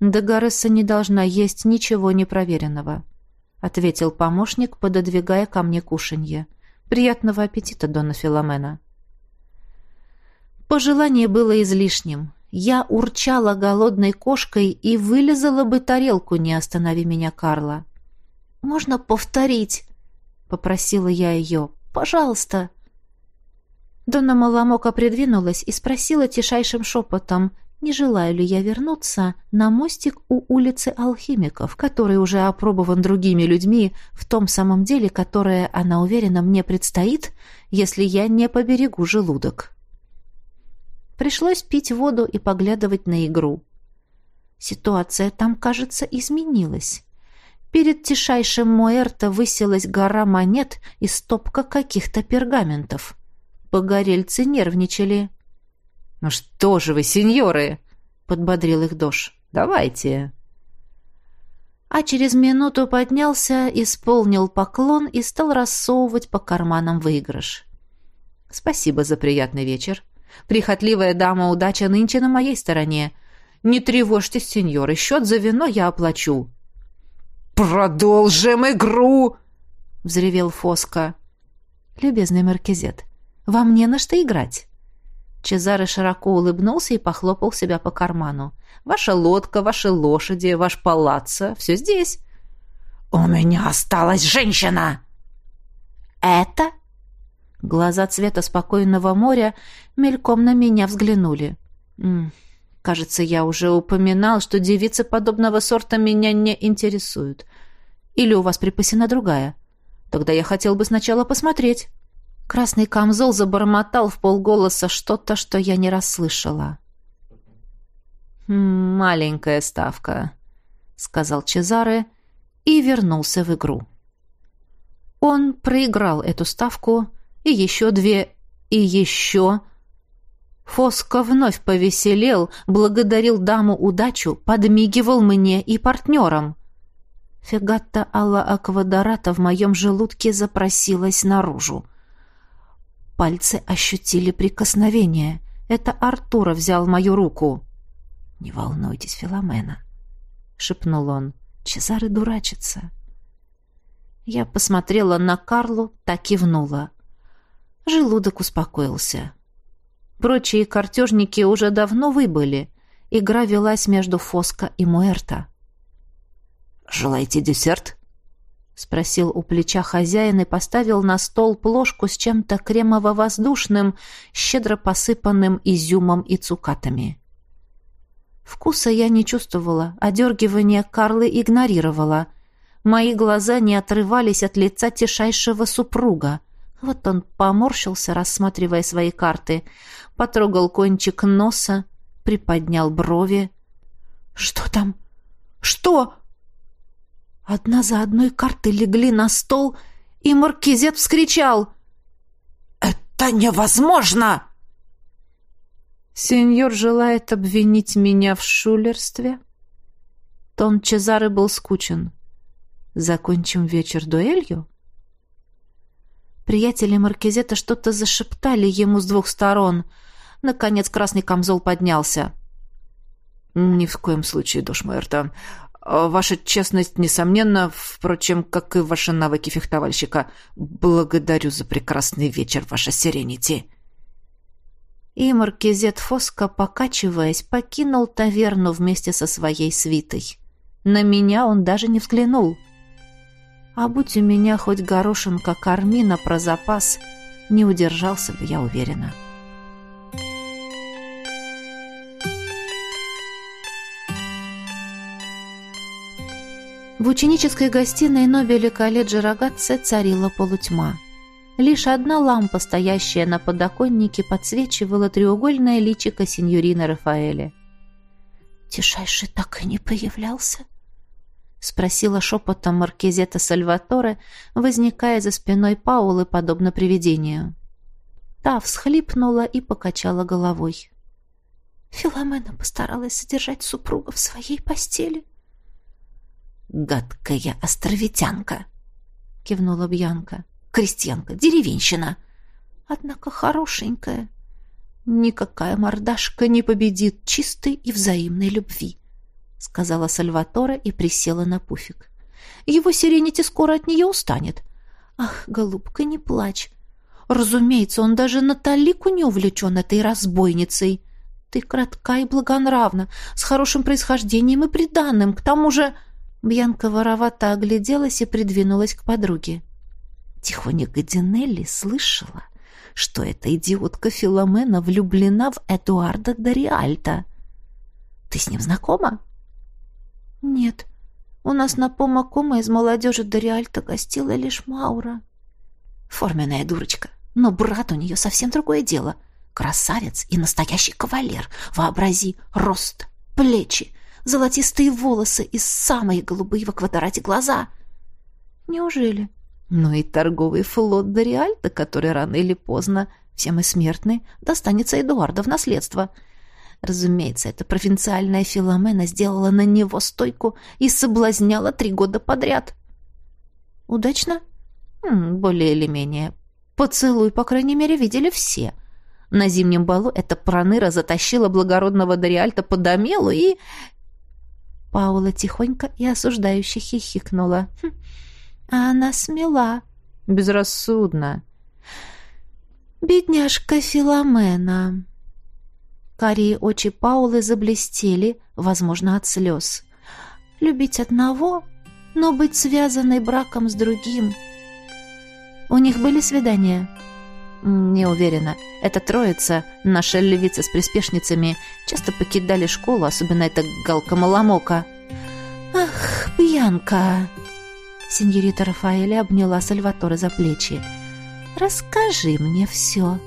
Дагоресса не должна есть ничего непроверенного. — ответил помощник, пододвигая ко мне кушанье. «Приятного аппетита, Дона Филомена!» Пожелание было излишним. Я урчала голодной кошкой и вылезала бы тарелку, не останови меня, Карла. «Можно повторить?» — попросила я ее. «Пожалуйста!» Дона Маламока придвинулась и спросила тишайшим шепотом, не желаю ли я вернуться на мостик у улицы Алхимиков, который уже опробован другими людьми в том самом деле, которое, она уверена, мне предстоит, если я не поберегу желудок. Пришлось пить воду и поглядывать на игру. Ситуация там, кажется, изменилась. Перед тишайшим Муэрто высилась гора монет и стопка каких-то пергаментов. Погорельцы нервничали. «Ну что же вы, сеньоры!» — подбодрил их Дош. «Давайте!» А через минуту поднялся, исполнил поклон и стал рассовывать по карманам выигрыш. «Спасибо за приятный вечер. Прихотливая дама удача нынче на моей стороне. Не тревожьтесь, сеньоры, счет за вино я оплачу». «Продолжим игру!» — взревел Фоска. «Любезный маркизет, Вам не на что играть». Чезаре широко улыбнулся и похлопал себя по карману. «Ваша лодка, ваши лошади, ваш палаццо — все здесь». «У меня осталась женщина!» «Это?» Глаза цвета спокойного моря мельком на меня взглянули. Кажется, я уже упоминал, что девицы подобного сорта меня не интересуют. Или у вас припасена другая? Тогда я хотел бы сначала посмотреть. Красный камзол забормотал в полголоса что-то, что я не расслышала. «Маленькая ставка», — сказал Чезаре и вернулся в игру. Он проиграл эту ставку, и еще две, и еще... Фоско вновь повеселел, благодарил даму удачу, подмигивал мне и партнерам. Фегатта Алла Аквадората в моем желудке запросилась наружу. Пальцы ощутили прикосновение. Это Артура взял мою руку. «Не волнуйтесь, Филомена», — шепнул он. «Чезаре дурачится». Я посмотрела на Карлу, так кивнула. Желудок успокоился. Прочие картежники уже давно выбыли. Игра велась между Фоско и Муэрто. «Желаете десерт?» спросил у плеча хозяин и поставил на стол плошку с чем-то кремово-воздушным, щедро посыпанным изюмом и цукатами. Вкуса я не чувствовала, одергивание Карлы игнорировала. Мои глаза не отрывались от лица тишайшего супруга. Вот он поморщился, рассматривая свои карты, потрогал кончик носа, приподнял брови. «Что там? Что?» Одна за одной карты легли на стол, и Маркизет вскричал. «Это невозможно!» «Сеньор желает обвинить меня в шулерстве?» Тон Чезары был скучен. «Закончим вечер дуэлью?» Приятели Маркизета что-то зашептали ему с двух сторон. Наконец красный камзол поднялся. «Ни в коем случае. А ваша честность, несомненно, впрочем, как и ваши навыки фехтовальщика. Благодарю за прекрасный вечер, ваша Сиренити. И маркизет Фоско, покачиваясь, покинул таверну вместе со своей свитой. На меня он даже не взглянул. А будь у меня хоть горошинка кармина про запас, не удержался бы, я уверена. — В ученической гостиной Нобеля колледжа Рогатце царила полутьма. Лишь одна лампа, стоящая на подоконнике, подсвечивала треугольное личико сеньорина Рафаэля. «Тишайший так и не появлялся?» — спросила шепотом Маркизета Сальваторе, возникая за спиной Паулы, подобно привидению. Та всхлипнула и покачала головой. Филомена постаралась содержать супруга в своей постели. «Гадкая островитянка!» — кивнула Бьянка. «Крестьянка, деревенщина!» «Однако хорошенькая. Никакая мордашка не победит чистой и взаимной любви», — сказала Сальватора и присела на пуфик. «Его сиренити скоро от нее устанет. Ах, голубка, не плачь. Разумеется, он даже на талику не увлечен этой разбойницей. Ты кратка и благонравна, с хорошим происхождением и приданным, к тому же...» Бьянка воровато огляделась и придвинулась к подруге. Тихонько Динелли слышала, что эта идиотка Филомена влюблена в Эдуарда Дориальта. Ты с ним знакома? Нет. У нас на Помакома из молодежи Дориальта гостила лишь Маура. Форменная дурочка. Но брат у нее совсем другое дело. Красавец и настоящий кавалер. Вообрази, рост, плечи, золотистые волосы и самые голубые в квадрате глаза. Неужели? Ну и торговый флот Дориальта, который рано или поздно, все мы смертны, достанется Эдуарда в наследство. Разумеется, эта провинциальная Филомена сделала на него стойку и соблазняла три года подряд. Удачно? Более или менее. Поцелуй, по крайней мере, видели все. На зимнем балу эта проныра затащила благородного Дориальта под омелу и Паула тихонько и осуждающе хихикнула. Хм. «А она смела». «Безрассудно». Бедняжка Филомена. Карие очи Паулы заблестели, возможно, от слез. Любить одного, но быть связанной браком с другим. У них были свидания? Не уверена. Эта троица, наша львица с приспешницами, часто покидали школу, особенно эта галка-маломока. «Ах, пьянка!» Сеньорита Рафаэля обняла Сальваторе за плечи. «Расскажи мне все».